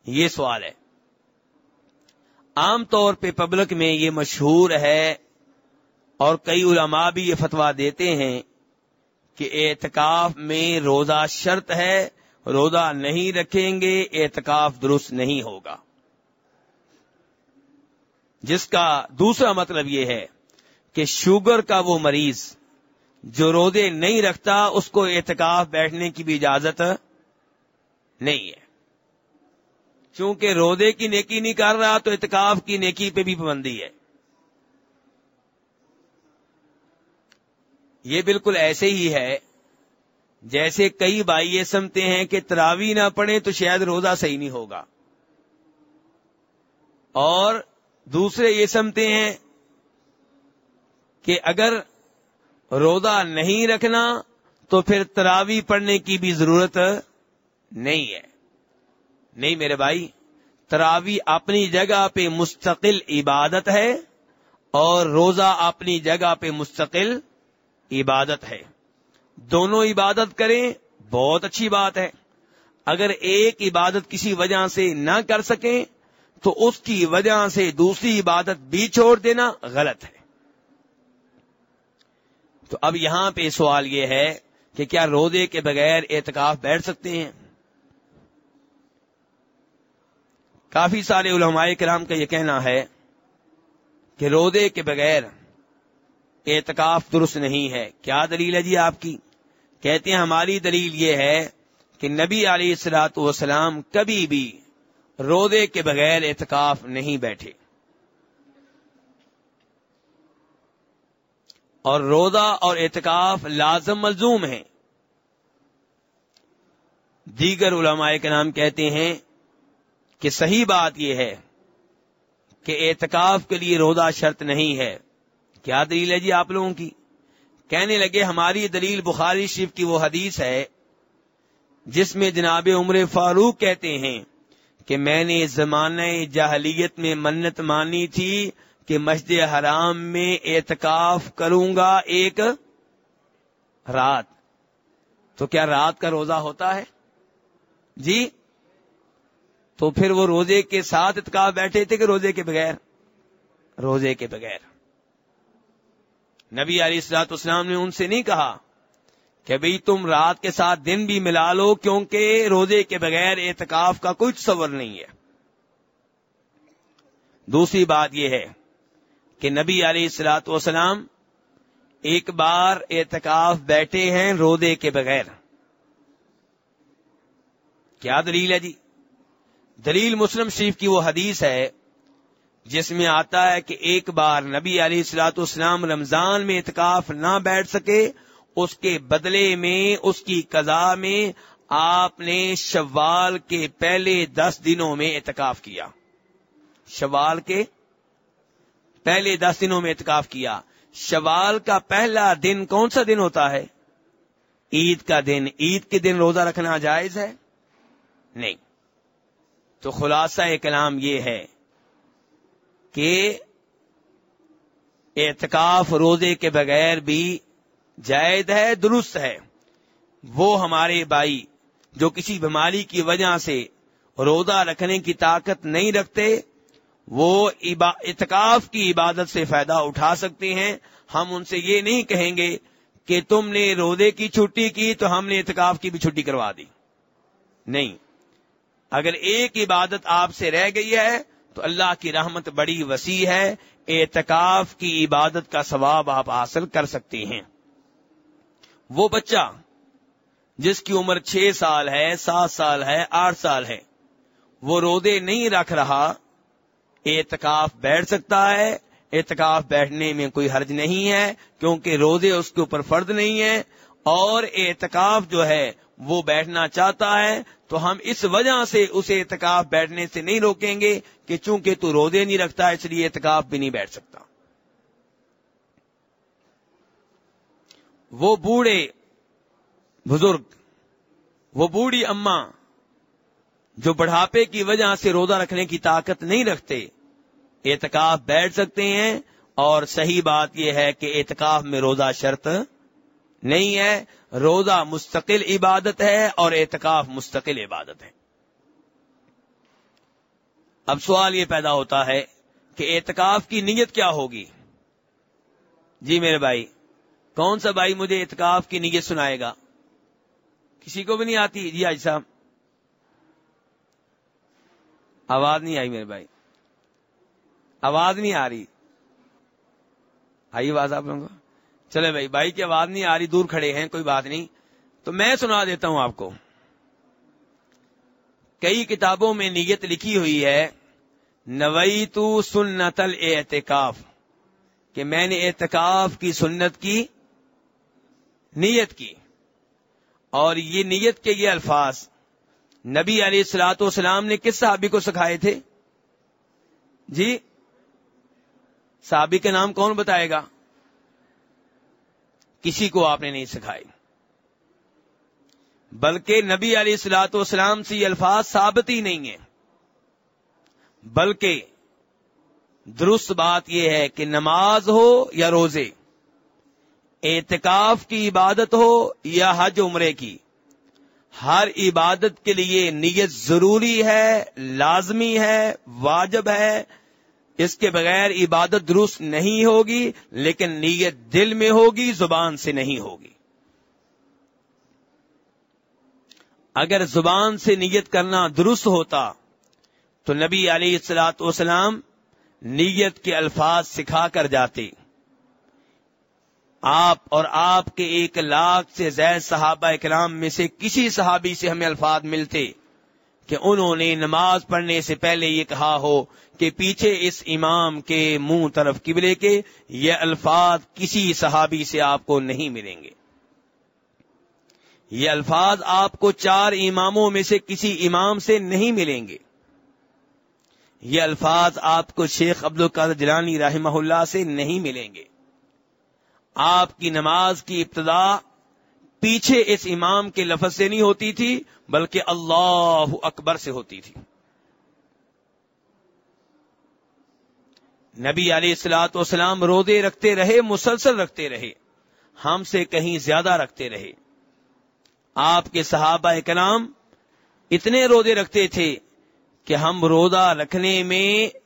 یہ سوال ہے۔ عام طور پہ پبلک میں یہ مشہور ہے اور کئی علماء بھی یہ فتوا دیتے ہیں کہ اعتکاف میں روزہ شرط ہے، روزہ نہیں رکھیں گے، اعتکاف درست نہیں ہوگا۔ جس کا دوسرا مطلب یہ ہے کہ شوگر کا وہ مریض جو رودے نہیں رکھتا، اس کو اعتکاف بیٹھنے کی بھی اجازت نہیں ہے۔ چونکہ رودے کی نیکی نہیں کر رہا تو اعتکاف کی نیکی پہ بھی پابندی ہے۔ یہ بالکل ایسے ہی ہے جیسے کئی بھائی یہ سمتے ہیں کہ تراوی نہ پڑے تو شاید روزہ صحیح نہیں ہوگا۔ اور دوسرے یہ سمتے ہیں کہ اگر روزہ نہیں رکھنا تو پھر تراوی پڑھنے کی بھی ضرورت نہیں ہے۔ نہیں میرے بھائی، تراوی اپنی جگہ پہ مستقل عبادت ہے اور روزہ اپنی جگہ پہ مستقل عبادت ہے۔ دونوں عبادت کریں، بہت اچھی بات ہے۔ اگر ایک عبادت کسی وجہ سے نہ کر سکیں، تو اس کی وجہ سے دوسری عبادت بھی چھوڑ دینا غلط ہے۔ تو اب یہاں پہ سوال یہ ہے کہ کیا روزے کے بغیر اعتکاف بیٹھ سکتے ہیں؟ کافی سارے علماء کرام کا یہ کہنا ہے کہ روزے کے بغیر اعتکاف درست نہیں ہے۔ کیا دلیل ہے جی آپ کی؟ کہتے ہیں ہماری دلیل یہ ہے کہ نبی علیہ السلاط والسلام کبھی بھی روزے کے بغیر اعتکاف نہیں بیٹھے۔ اور روزہ اور اعتکاف لازم ملزوم ہیں۔ دیگر علماء کے نام کہتے ہیں کہ صحیح بات یہ ہے کہ اعتکاف کے لیے روزہ شرط نہیں ہے۔ کیا دلیل ہے جی آپ لوگوں کی؟ کہنے لگے ہماری دلیل بخاری شریف کی وہ حدیث ہے، جس میں جناب عمر فاروق کہتے ہیں کہ میں نے زمانہ جاہلیت میں منت مانی تھی کہ مسجد حرام میں اعتکاف کروں گا ایک رات۔ تو کیا رات کا روزہ ہوتا ہے؟ جی؟ تو پھر وہ روزے کے ساتھ اتکاف بیٹھے تھے کہ روزے کے بغیر؟ روزے کے بغیر۔ نبی علی السلاط اسلام نے ان سے نہیں کہا کہ بھئی تم رات کے ساتھ دن بھی ملا لو کیونکہ روزے کے بغیر اعتکاف کا کوئی تصور نہیں ہے۔ دوسری بات یہ ہے کہ نبی علی السلاط وسلام ایک بار اعتکاف بیٹھے ہیں روزے کے بغیر۔ کیا دلیل ہے جی؟ دلیل مسلم شریف کی وہ حدیث ہے جس میں آتا ہے کہ ایک بار نبی علی السلاط اسلام رمضان میں اتکاف نہ بیٹھ سکے، اس کے بدلے میں، اس کی قضا میں آپ نے شوال کے پہلے دس دنوں میں اعتکاف کیا۔ شوال کے پہلے دس دنوں میں اعتکاف کیا۔ شوال کا پہلا دن کون سا دن ہوتا ہے؟ عید کا دن۔ عید کے دن روزہ رکھنا جائز ہے؟ نہیں۔ تو خلاصہ کلام یہ ہے کہ اعتکاف روزے کے بغیر بھی جائز ہے، درست ہے۔ وہ ہمارے بھائی جو کسی بیماری کی وجہ سے روزہ رکھنے کی طاقت نہیں رکھتے، وہ اعتکاف کی عبادت سے فائدہ اٹھا سکتے ہیں۔ ہم ان سے یہ نہیں کہیں گے کہ تم نے روزے کی چھٹی کی تو ہم نے اعتکاف کی بھی چھٹی کروا دی۔ نہیں۔ اگر ایک عبادت آپ سے رہ گئی ہے تو اللہ کی رحمت بڑی وسیع ہے، اعتکاف کی عبادت کا ثواب آپ حاصل کر سکتے ہیں۔ وہ بچہ جس کی عمر چھ سال ہے، سات سال ہے، آٹھ سال ہے، وہ رودے نہیں رکھ رہا، اعتکاف بیٹھ سکتا ہے۔ اعتکاف بیٹھنے میں کوئی حرج نہیں ہے، کیونکہ روزے اس کے اوپر فرد نہیں ہے۔ اور اعتکاف جو ہے وہ بیٹھنا چاہتا ہے، تو ہم اس وجہ سے اسے اعتکاف بیٹھنے سے نہیں روکیں گے کہ چونکہ تو روزے نہیں رکھتا، اس لیے اعتکاف بھی نہیں بیٹھ سکتا۔ وہ بوڑھے بزرگ، وہ بوڑھی اما جو بڑھاپے کی وجہ سے روزہ رکھنے کی طاقت نہیں رکھتے، اعتکاف بیٹھ سکتے ہیں اور صحیح بات یہ ہے کہ اعتکاف میں روزہ شرط نہیں ہے، روزہ مستقل عبادت ہے اور اعتکاف مستقل عبادت ہے۔ اب سوال یہ پیدا ہوتا ہے کہ اعتکاف کی نیت کیا ہوگی؟ جی میرے بھائی، کون سا بھائی مجھے اعتکاف کی نیت سنائے گا؟ کسی کو بھی نہیں آتی؟ جی آج صاحب۔ آواز نہیں آئی میرے بھائی۔ آواز نہیں آ رہی۔ آئیے آواز آپ لوگوں کو۔ چلے بھائی بھائی کی آواز نہیں آ رہی، دور کھڑے ہیں، کوئی بات نہیں۔ تو میں سنا دیتا ہوں آپ کو۔ کئی کتابوں میں نیت لکھی ہوئی ہے نوئی تو سنت الاعتکاف، کہ میں نے اعتکاف کی سنت کی نیت کی۔ اور یہ نیت کے یہ الفاظ، نبی علیہ السلاۃ والسلام نے کس صحابی کو سکھائے تھے؟ جی صحابی کا نام کون بتائے گا؟ کسی کو آپ نے نہیں سکھائی۔ بلکہ نبی علیہ السلاۃ والسلام سے یہ الفاظ ثابت ہی نہیں ہے بلکہ درست بات یہ ہے کہ نماز ہو یا روزے، اعتکاف کی عبادت ہو یا حج عمرے کی، ہر عبادت کے لیے نیت ضروری ہے، لازمی ہے، واجب ہے اس کے بغیر عبادت درست نہیں ہوگی، لیکن نیت دل میں ہوگی، زبان سے نہیں ہوگی۔ اگر زبان سے نیت کرنا درست ہوتا، تو نبی علیہ السلاۃ والسلام نیت کے الفاظ سکھا کر جاتے۔ آپ اور آپ کے ایک لاکھ سے زائد صحابہ کلام میں سے کسی صحابی سے ہمیں الفاظ ملتے کہ انہوں نے نماز پڑھنے سے پہلے یہ کہا ہو کہ پیچھے اس امام کے منہ طرف قبلے کے یہ الفاظ کسی صحابی سے آپ کو نہیں ملیں گے۔ یہ الفاظ آپ کو چار اماموں میں سے کسی امام سے نہیں ملیں گے۔ یہ الفاظ آپ کو شیخ عبد القادر جلانی رحمہ اللہ سے نہیں ملیں گے۔ آپ کی نماز کی ابتدا پیچھے اس امام کے لفظ سے نہیں ہوتی تھی، بلکہ اللہ اکبر سے ہوتی تھی۔ نبی علیہ السلاۃ والسلام رودے رکھتے رہے، مسلسل رکھتے رہے، ہم سے کہیں زیادہ رکھتے رہے۔ آپ کے صحابہ کلام اتنے رودے رکھتے تھے کہ ہم روزہ رکھنے میں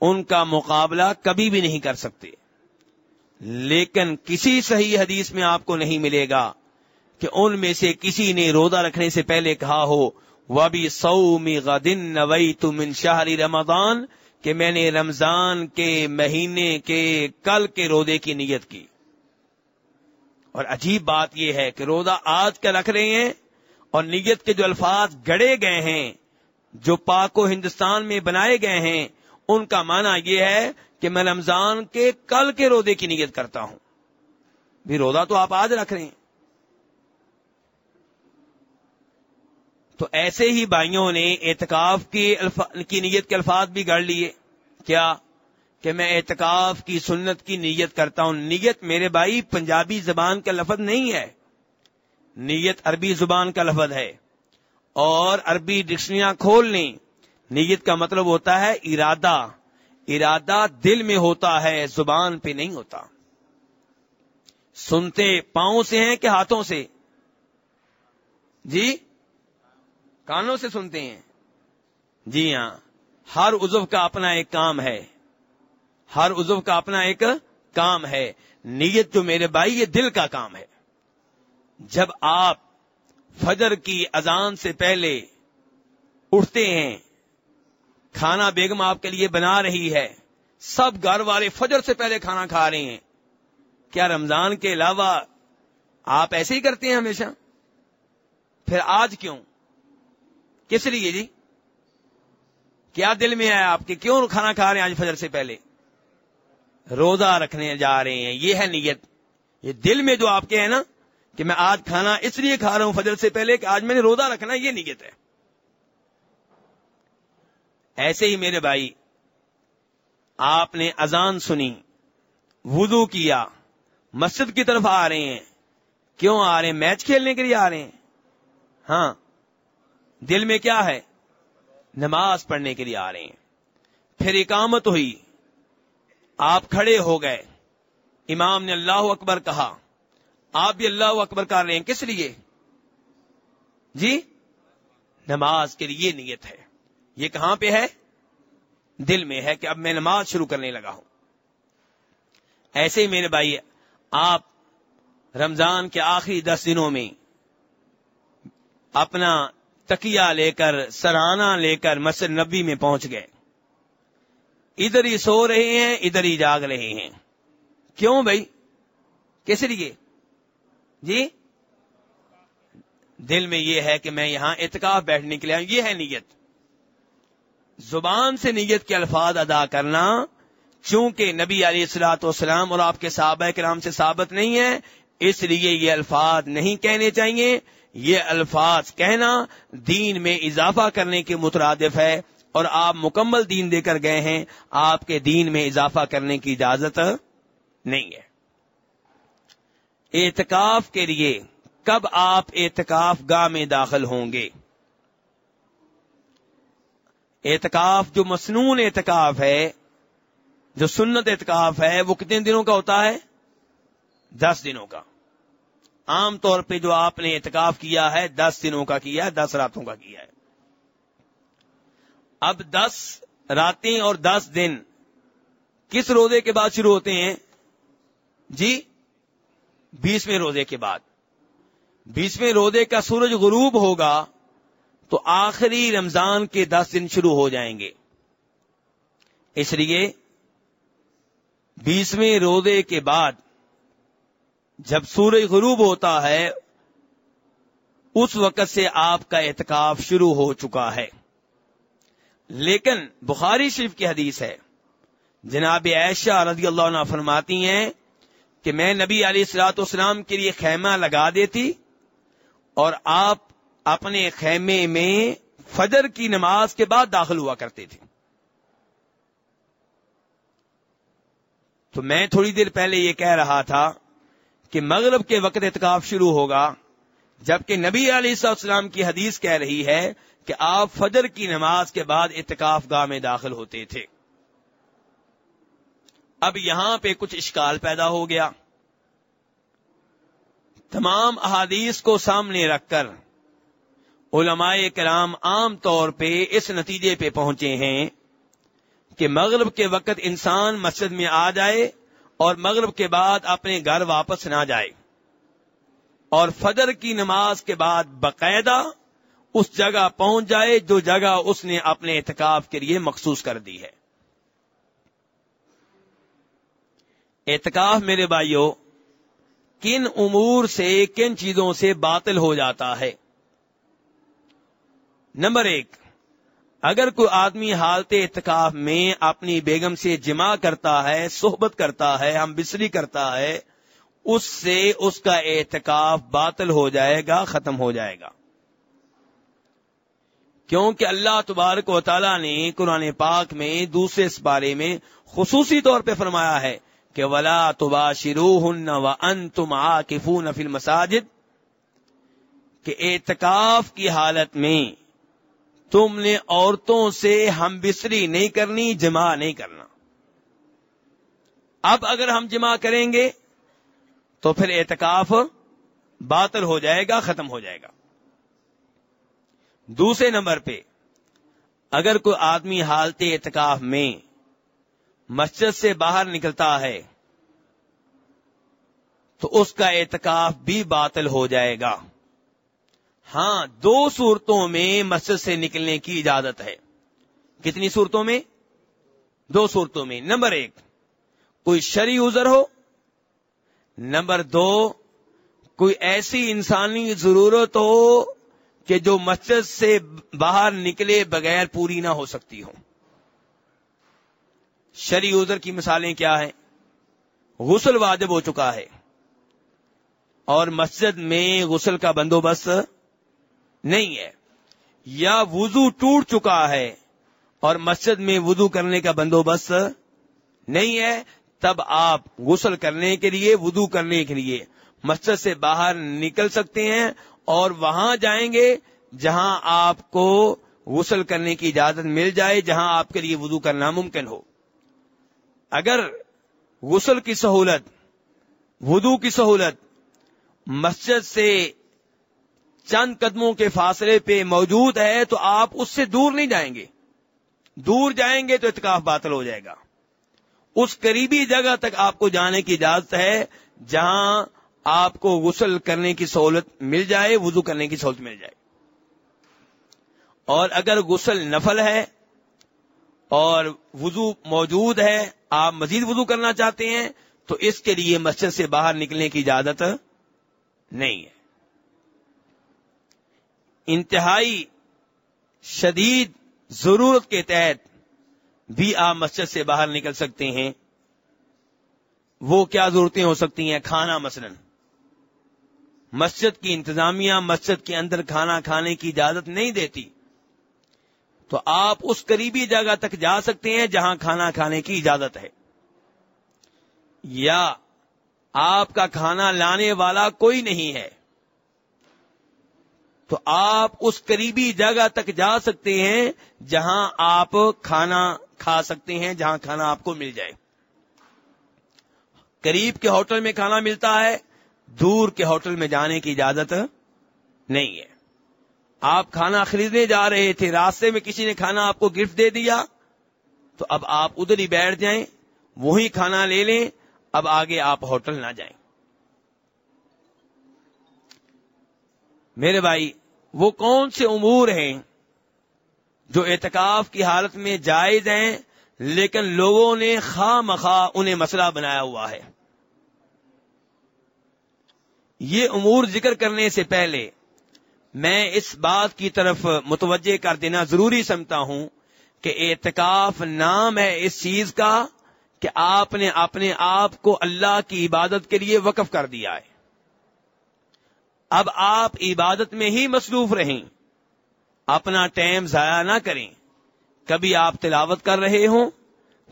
ان کا مقابلہ کبھی بھی نہیں کر سکتے۔ لیکن کسی صحیح حدیث میں آپ کو نہیں ملے گا کہ ان میں سے کسی نے روزہ رکھنے سے پہلے کہا ہو وہ بھی سو می غدن نوئی تم ان شہری رمضان کہ میں نے رمضان کے مہینے کے کل کے روزے کی نیت کی۔ اور عجیب بات یہ ہے کہ روزہ آج کا رکھ رہے ہیں اور نیت کے جو الفاظ گڑے گئے ہیں، جو پاک و ہندوستان میں بنائے گئے ہیں، ان کا معنی یہ ہے کہ میں رمضان کے کل کے رودے کی نیت کرتا ہوں۔ بھی روزہ تو آپ آج رکھ رہے ہیں۔ تو ایسے ہی بھائیوں نے اعتکاف کی کی نیت کے الفاظ بھی گڑ لیے۔ کیا؟ کہ میں اعتکاف کی سنت کی نیت کرتا ہوں۔ نیت میرے بھائی پنجابی زبان کا لفظ نہیں ہے۔ نیت عربی زبان کا لفظ ہے۔ اور عربی ڈکشنریاں کھول لیں۔ نیت کا مطلب ہوتا ہے ارادہ۔ ارادہ دل میں ہوتا ہے، زبان پہ نہیں ہوتا۔ سنتے پاؤں سے ہیں کہ ہاتھوں سے؟ جی؟ کانوں سے سنتے ہیں۔ جی ہاں ہر عزو کا اپنا ایک کام ہے۔ ہر عزو کا اپنا ایک کام ہے۔ نیت جو میرے بھائی، یہ دل کا کام ہے۔ جب آپ فجر کی اذان سے پہلے اٹھتے ہیں، کھانا بیگم آپ کے لیے بنا رہی ہے۔ سب گھر والے فجر سے پہلے کھانا کھا رہے ہیں۔ کیا رمضان کے علاوہ آپ ایسے ہی کرتے ہیں ہمیشہ؟ پھر آج کیوں؟ کس لیے جی؟ کیا دل میں آیا آپ کے؟ کیوں کھانا کھا رہے ہیں آج فجر سے پہلے؟ روزہ رکھنے جا رہے ہیں، یہ ہے نیت۔ یہ دل میں جو آپ کے ہیں نا، کہ میں آج کھانا اس لیے کھا رہا ہوں فجر سے پہلے کہ آج میں نے روزہ رکھنا، یہ نیت ہے۔ ایسے ہی میرے بھائی، آپ نے اذان سنی، وضو کیا، مسجد کی طرف آ رہے ہیں۔ کیوں آ رہے ہیں؟ میچ کھیلنے کے لیے آ رہے ہیں۔ ہاں دل میں کیا ہے؟ نماز پڑھنے کے لیے آ رہے ہیں۔ پھر اقامت ہوئی۔ آپ کھڑے ہو گئے۔ امام نے اللہ اکبر کہا۔ آپ بھی اللہ اکبر کر رہے ہیں۔ کس لیے؟ جی؟ نماز کے لیے نیت ہے۔ یہ کہاں پہ ہے؟ دل میں ہے کہ اب میں نماز شروع کرنے لگا ہوں۔ ایسے ہی میرے بھائی، آپ رمضان کے آخری دس دنوں میں اپنا تکیا لے کر، سرانہ لے کر مسجد نبی میں پہنچ گئے۔ ادھر ہی سو رہے ہیں، ادھر ہی جاگ رہے ہیں۔ کیوں بھائی؟ کس لیے جی؟ دل میں یہ ہے کہ میں یہاں اتکاف بیٹھنے کے لیے یہ ہے نیت۔ زبان سے نیت کے الفاظ ادا کرنا، چونکہ نبی علیہ السلاۃ والسلام اور آپ کے صحابہ کرام سے ثابت نہیں ہے، اس لیے یہ الفاظ نہیں کہنے چاہیے۔ یہ الفاظ کہنا دین میں اضافہ کرنے کے مترادف ہے اور آپ مکمل دین دے کر گئے ہیں، آپ کے دین میں اضافہ کرنے کی اجازت نہیں ہے۔ اعتکاف کے لیے کب آپ اعتکاف گاہ میں داخل ہوں گے؟ اعتکاف جو مصنون اعتکاف ہے، جو سنت اعتکاف ہے، وہ کتنے دنوں کا ہوتا ہے؟ دس دنوں کا۔ عام طور پہ جو آپ نے اعتکاف کیا ہے، دس دنوں کا کیا ہے، دس راتوں کا کیا ہے۔ اب دس راتیں اور دس دن کس روزے کے بعد شروع ہوتے ہیں؟ جی بیسویں روزے کے بعد۔ بیسویں روزے کا سورج غروب ہوگا تو آخری رمضان کے دس دن شروع ہو جائیں گے۔ اس لیے بیسویں روزے کے بعد جب سورج غروب ہوتا ہے، اس وقت سے آپ کا اعتکاف شروع ہو چکا ہے۔ لیکن بخاری شریف کی حدیث ہے، جناب عائشہ رضی اللہ عنہ فرماتی ہیں کہ میں نبی علیہ السلاۃ والسلام کے لیے خیمہ لگا دیتی اور آپ اپنے خیمے میں فجر کی نماز کے بعد داخل ہوا کرتے تھے۔ تو میں تھوڑی دیر پہلے یہ کہہ رہا تھا کہ مغرب کے وقت اعتکاف شروع ہوگا، جبکہ نبی علیہ السلام کی حدیث کہہ رہی ہے کہ آپ فجر کی نماز کے بعد اعتکاف گاہ میں داخل ہوتے تھے۔ اب یہاں پہ کچھ اشکال پیدا ہو گیا۔ تمام احادیث کو سامنے رکھ کر علماء کرام عام طور پہ اس نتیجے پہ پہنچے ہیں کہ مغرب کے وقت انسان مسجد میں آ جائے اور مغرب کے بعد اپنے گھر واپس نہ جائے۔ اور فجر کی نماز کے بعد باقاعدہ اس جگہ پہنچ جائے جو جگہ اس نے اپنے اعتکاف کے لیے مخصوص کر دی ہے۔ اعتکاف میرے بھائیوں کن امور سے، کن چیزوں سے باطل ہو جاتا ہے؟ نمبر ایک اگر کوئی آدمی حالت اعتکاف میں اپنی بیگم سے جمع کرتا ہے، صحبت کرتا ہے، ہم بسری کرتا ہے، اس سے اس کا اعتکاف باطل ہو جائے گا، ختم ہو جائے گا۔ کیونکہ اللہ تبارک و تعالیٰ نے قرآن پاک میں دوسرے اس بارے میں خصوصی طور پہ فرمایا ہے کہ ولا تبا شروع و ان تم آ کفون مساجد کہ اعتکاف کی حالت میں تم نے عورتوں سے ہم بسری نہیں کرنی، جمع نہیں کرنا۔ اب اگر ہم جمع کریں گے تو پھر اعتکاف باطل ہو جائے گا، ختم ہو جائے گا۔ دوسرے نمبر پہ، اگر کوئی آدمی حالت اعتکاف میں مسجد سے باہر نکلتا ہے تو اس کا اعتکاف بھی باطل ہو جائے گا۔ ہاں دو صورتوں میں مسجد سے نکلنے کی اجازت ہے۔ کتنی صورتوں میں؟ دو صورتوں میں۔ نمبر ایک، کوئی شری ازر ہو؟ نمبر دو، کوئی ایسی انسانی ضرورت ہو کہ جو مسجد سے باہر نکلے بغیر پوری نہ ہو سکتی ہو؟ شری ازر کی مثالیں کیا ہیں؟ غسل واجب ہو چکا ہے۔ اور مسجد میں غسل کا بندوبست نہیں ہے۔ یا وضو ٹوٹ چکا ہے اور مسجد میں وضو کرنے کا بندوبست نہیں ہے، تب آپ غسل کرنے کے لیے، وضو کرنے کے لیے مسجد سے باہر نکل سکتے ہیں اور وہاں جائیں گے جہاں آپ کو غسل کرنے کی اجازت مل جائے، جہاں آپ کے لیے وضو کرنا ممکن ہو۔ اگر غسل کی سہولت، وضو کی سہولت مسجد سے چند قدموں کے فاصلے پہ موجود ہے تو آپ اس سے دور نہیں جائیں گے۔ دور جائیں گے تو اتکاف باطل ہو جائے گا۔ اس قریبی جگہ تک آپ کو جانے کی اجازت ہے جہاں آپ کو غسل کرنے کی سہولت مل جائے، وضو کرنے کی سہولت مل جائے۔ اور اگر غسل نفل ہے اور وضو موجود ہے، آپ مزید وضو کرنا چاہتے ہیں، تو اس کے لیے مسجد سے باہر نکلنے کی اجازت نہیں ہے۔ انتہائی شدید ضرورت کے تحت بھی آپ مسجد سے باہر نکل سکتے ہیں۔ وہ کیا ضرورتیں ہو سکتی ہیں؟ کھانا مثلا۔ مسجد کی انتظامیہ مسجد کے اندر کھانا کھانے کی اجازت نہیں دیتی۔ تو آپ اس قریبی جگہ تک جا سکتے ہیں جہاں کھانا کھانے کی اجازت ہے۔ یا آپ کا کھانا لانے والا کوئی نہیں ہے۔ تو آپ اس قریبی جگہ تک جا سکتے ہیں جہاں آپ کھانا کھا سکتے ہیں، جہاں کھانا آپ کو مل جائے۔ قریب کے ہوٹل میں کھانا ملتا ہے، دور کے ہوٹل میں جانے کی اجازت نہیں ہے۔ آپ کھانا خریدنے جا رہے تھے، راستے میں کسی نے کھانا آپ کو گفٹ دے دیا، تو اب آپ ادھر ہی بیٹھ جائیں وہی کھانا لے لیں، اب آگے آپ ہوٹل نہ جائیں۔ میرے بھائی، وہ کون سے امور ہیں جو اعتکاف کی حالت میں جائز ہیں، لیکن لوگوں نے خواہ مخواہ انہیں مسئلہ بنایا ہوا ہے؟ یہ امور ذکر کرنے سے پہلے میں اس بات کی طرف متوجہ کر دینا ضروری سمجھتا ہوں کہ اعتکاف نام ہے اس چیز کا کہ آپ نے اپنے آپ کو اللہ کی عبادت کے لیے وقف کر دیا ہے۔ اب آپ عبادت میں ہی مصروف رہیں۔ اپنا ٹائم ضائع نہ کریں۔ کبھی آپ تلاوت کر رہے ہوں،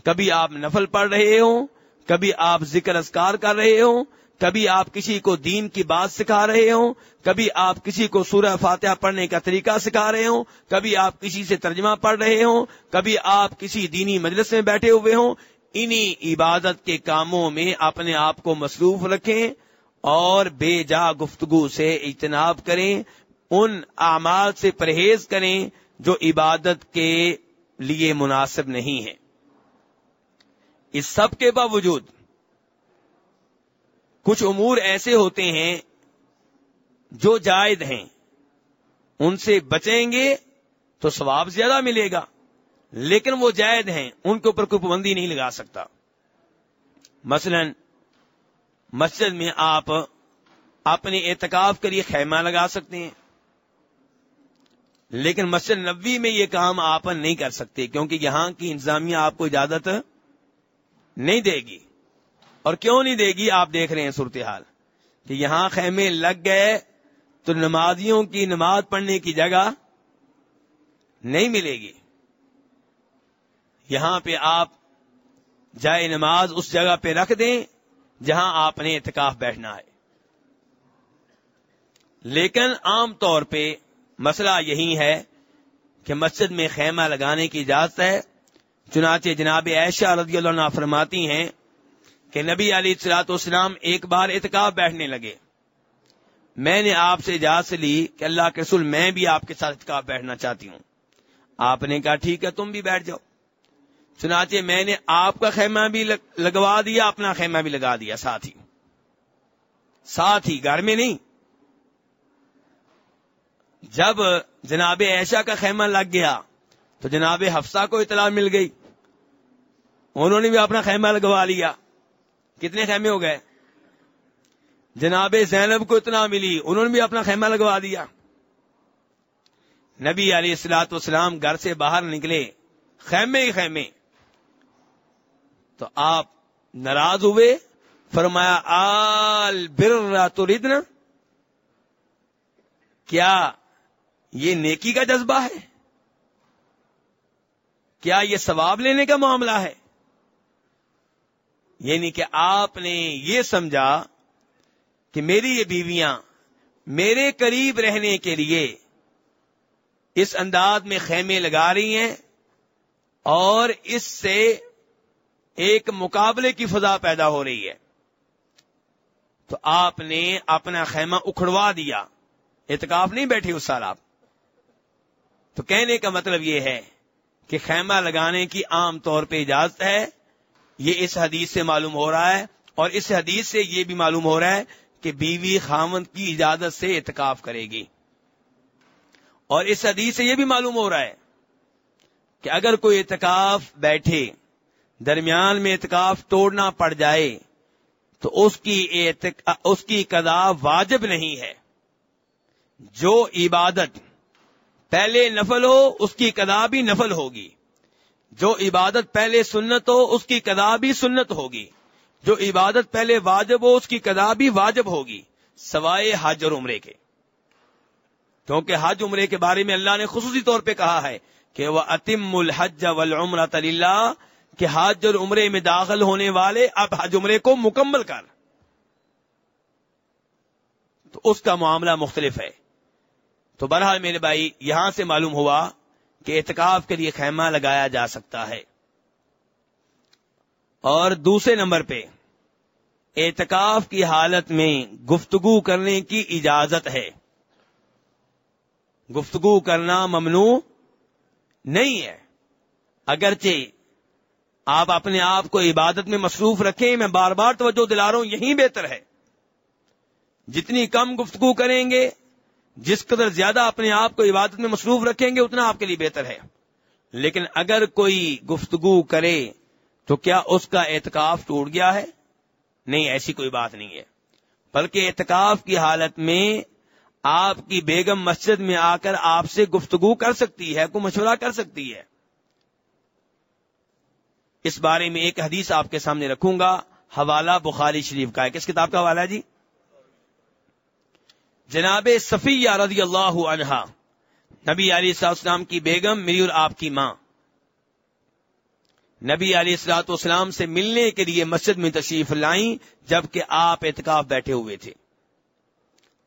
کبھی آپ نفل پڑھ رہے ہوں، کبھی آپ ذکر اسکار کر رہے ہوں، کبھی آپ کسی کو دین کی بات سکھا رہے ہوں، کبھی آپ کسی کو سورہ فاتحہ پڑھنے کا طریقہ سکھا رہے ہوں، کبھی آپ کسی سے ترجمہ پڑھ رہے ہوں، کبھی آپ کسی دینی مجلس میں بیٹھے ہوئے ہوں۔ انہی عبادت کے کاموں میں اپنے آپ کو مصروف رکھیں۔ اور بے جا گفتگو سے اجتناب کریں، ان اعمال سے پرہیز کریں جو عبادت کے لیے مناسب نہیں ہے اس سب کے باوجود کچھ امور ایسے ہوتے ہیں جو جائز ہیں۔ ان سے بچیں گے تو ثواب زیادہ ملے گا، لیکن وہ جائز ہیں، ان کے اوپر کوئی پابندی نہیں لگا سکتا۔ مثلا مسجد میں آپ اپنے اعتکاف کے لیے خیمہ لگا سکتے ہیں۔ لیکن مسجد نبی میں یہ کام آپ نہیں کر سکتے کیونکہ یہاں کی انتظامیہ آپ کو اجازت نہیں دے گی۔ اور کیوں نہیں دے گی؟ آپ دیکھ رہے ہیں صورتحال کہ یہاں خیمے لگ گئے تو نمازیوں کی نماز پڑھنے کی جگہ نہیں ملے گی۔ یہاں پہ آپ جائے نماز اس جگہ پہ رکھ دیں جہاں آپ نے اعتکاف بیٹھنا ہے۔ لیکن عام طور پہ مسئلہ یہی ہے کہ مسجد میں خیمہ لگانے کی اجازت ہے۔ چنانچہ جناب عائشہ رضی اللہ عنہ فرماتی ہیں کہ نبی علی سلاط اسلام ایک بار اعتکاف بیٹھنے لگے۔ میں نے آپ سے اجازت لی کہ اللہ کے رسول میں بھی آپ کے ساتھ اعتکاف بیٹھنا چاہتی ہوں۔ آپ نے کہا ٹھیک ہے، تم بھی بیٹھ جاؤ۔ چنانچہ میں نے آپ کا خیمہ بھی لگوا دیا، اپنا خیمہ بھی لگا دیا، ساتھ ہی۔ ساتھ ہی، گھر میں نہیں۔ جب جناب ایشا کا خیمہ لگ گیا تو جناب حفصہ کو اطلاع مل گئی۔ انہوں نے بھی اپنا خیمہ لگوا لیا۔ کتنے خیمے ہو گئے؟ جناب زینب کو اتنا ملی، انہوں نے بھی اپنا خیمہ لگوا دیا۔ نبی علیہ السلاط والسلام گھر سے باہر نکلے، خیمے ہی خیمے۔ تو آپ ناراض ہوئے، فرمایا، آل بر تردن کیا یہ نیکی کا جذبہ ہے؟ کیا یہ ثواب لینے کا معاملہ ہے؟ یعنی کہ آپ نے یہ سمجھا کہ میری یہ بیویاں میرے قریب رہنے کے لیے اس انداز میں خیمے لگا رہی ہیں اور اس سے ایک مقابلے کی فضا پیدا ہو رہی ہے۔ تو آپ نے اپنا خیمہ اکھڑوا دیا۔ اعتکاف نہیں بیٹھے اس سال آپ۔ تو کہنے کا مطلب یہ ہے کہ خیمہ لگانے کی عام طور پہ اجازت ہے۔ یہ اس حدیث سے معلوم ہو رہا ہے اور اس حدیث سے یہ بھی معلوم ہو رہا ہے کہ بیوی خامند کی اجازت سے اعتکاف کرے گی۔ اور اس حدیث سے یہ بھی معلوم ہو رہا ہے کہ اگر کوئی اعتکاف بیٹھے درمیان میں اعتکاف توڑنا پڑ جائے تو اس کی اس کی قضا واجب نہیں ہے۔ جو عبادت پہلے نفل ہو، اس کی قضا بھی نفل ہوگی۔ جو عبادت پہلے سنت ہو، اس کی قضا بھی سنت ہوگی۔ جو عبادت پہلے واجب ہو، اس کی قضا بھی واجب ہوگی، سوائے حج اور عمرے کے۔ کیونکہ حج عمرے کے بارے میں اللہ نے خصوصی طور پہ کہا ہے کہ وہ اتم الحج والعمرۃ اللہ کہ حج اور عمرے میں داخل ہونے والے اب حج عمرے کو مکمل کر۔ تو اس کا معاملہ مختلف ہے۔ تو بہرحال میرے بھائی، یہاں سے معلوم ہوا کہ اعتکاف کے لیے خیمہ لگایا جا سکتا ہے۔ اور دوسرے نمبر پہ، اعتکاف کی حالت میں گفتگو کرنے کی اجازت ہے۔ گفتگو کرنا ممنوع نہیں ہے۔ اگرچہ آپ اپنے آپ کو عبادت میں مصروف رکھیں، میں بار بار توجہ دلا رہا ہوں یہی بہتر ہے۔ جتنی کم گفتگو کریں گے، جس قدر زیادہ اپنے آپ کو عبادت میں مصروف رکھیں گے، اتنا آپ کے لیے بہتر ہے۔ لیکن اگر کوئی گفتگو کرے، تو کیا اس کا اعتکاف ٹوٹ گیا ہے؟ نہیں، ایسی کوئی بات نہیں ہے۔ بلکہ اعتکاف کی حالت میں آپ کی بیگم مسجد میں آ کر آپ سے گفتگو کر سکتی ہے کو مشورہ کر سکتی ہے۔ اس بارے میں ایک حدیث آپ کے سامنے رکھوں گا، حوالہ بخاری شریف کا ہے۔ کس کتاب کا حوالہ ہے جی؟ جناب صفیہ رضی اللہ عنہا، نبی علی السلام کی بیگم، میری اور آپ کی ماں۔ نبی علی السلاط اسلام سے ملنے کے لیے مسجد میں تشریف لائیں جبکہ آپ اعتکاف بیٹھے ہوئے تھے۔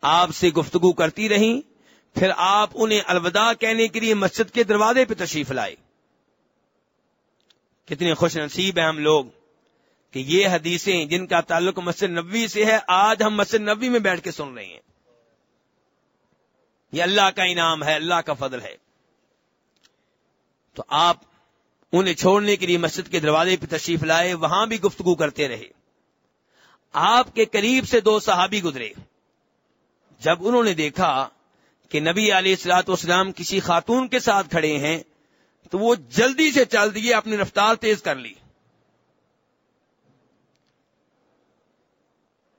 آپ سے گفتگو کرتی رہیں، پھر آپ انہیں الوداع کہنے کے لیے مسجد کے دروازے پہ تشریف لائے۔ کتنے خوش نصیب ہیں ہم لوگ کہ یہ حدیثیں جن کا تعلق مسجد نبوی سے ہے، آج ہم مسجد نبوی میں بیٹھ کے سن رہے ہیں۔ یہ اللہ کا انعام ہے، اللہ کا فضل ہے۔ تو آپ انہیں چھوڑنے کے لیے مسجد کے دروازے پہ تشریف لائے، وہاں بھی گفتگو کرتے رہے۔ آپ کے قریب سے دو صحابی گزرے۔ جب انہوں نے دیکھا کہ نبی علیہ السلاط اسلام کسی خاتون کے ساتھ کھڑے ہیں تو وہ جلدی سے چل دیے، اپنی رفتار تیز کر لی۔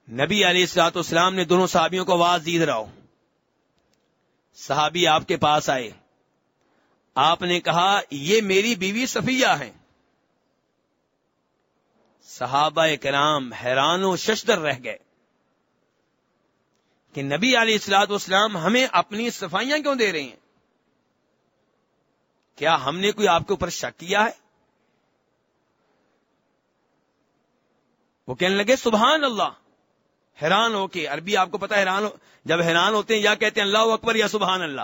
نبی علیہ السلاط اسلام نے دونوں صحابیوں کو آواز دی رہا صحابی آپ کے پاس آئے۔ آپ نے کہا، یہ میری بیوی صفیہ ہیں۔ صحابہ کرام حیران و ششدر رہ گئے کہ نبی علیہ السلاط اسلام ہمیں اپنی صفائیاں کیوں دے رہے ہیں؟ کیا ہم نے کوئی آپ کے اوپر شک کیا ہے؟ وہ کہنے لگے، سبحان اللہ۔ حیران ہو کے، عربی آپ کو پتا حیران ہو، جب حیران ہوتے ہیں یا کہتے ہیں، اللہ اکبر یا سبحان اللہ۔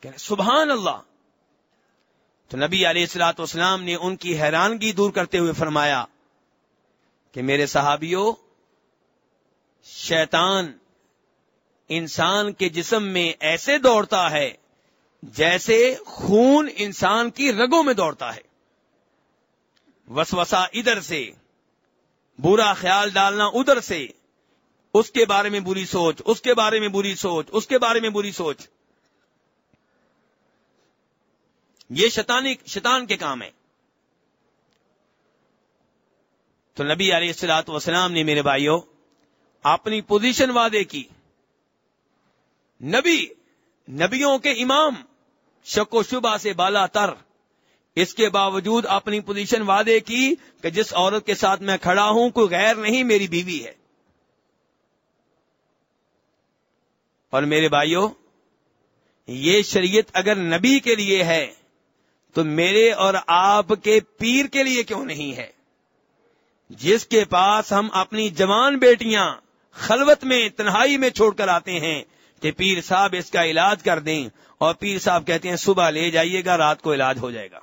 کہ سبحان اللہ۔ تو نبی علیہ السلاۃ والسلام نے ان کی حیرانگی دور کرتے ہوئے فرمایا کہ میرے صحابیوں شیطان انسان کے جسم میں ایسے دوڑتا ہے جیسے خون انسان کی رگوں میں دوڑتا ہے۔ وسوسا ادھر سے، برا خیال ڈالنا ادھر سے۔ اس کے بارے میں بری سوچ، اس کے بارے میں بری سوچ، اس کے بارے میں بری سوچ۔ یہ شیطانی، شیطان کے کام ہے تو نبی علیہ السلاط وسلام نے میرے بھائیوں اپنی پوزیشن وعدے کی۔ نبی، نبیوں کے امام شک و شبہ سے بالا تر۔ اس کے باوجود اپنی پوزیشن وعدے کی کہ جس عورت کے ساتھ میں کھڑا ہوں، کوئی غیر نہیں، میری بیوی ہے۔ اور میرے بھائیوں یہ شریعت اگر نبی کے لیے ہے، تو میرے اور آپ کے پیر کے لیے کیوں نہیں ہے؟ جس کے پاس ہم اپنی جوان بیٹیاں خلوت میں، تنہائی میں چھوڑ کر آتے ہیں، کہ پیر صاحب اس کا علاج کر دیں۔ اور پیر صاحب کہتے ہیں، صبح لے جائیے گا، رات کو علاج ہو جائے گا۔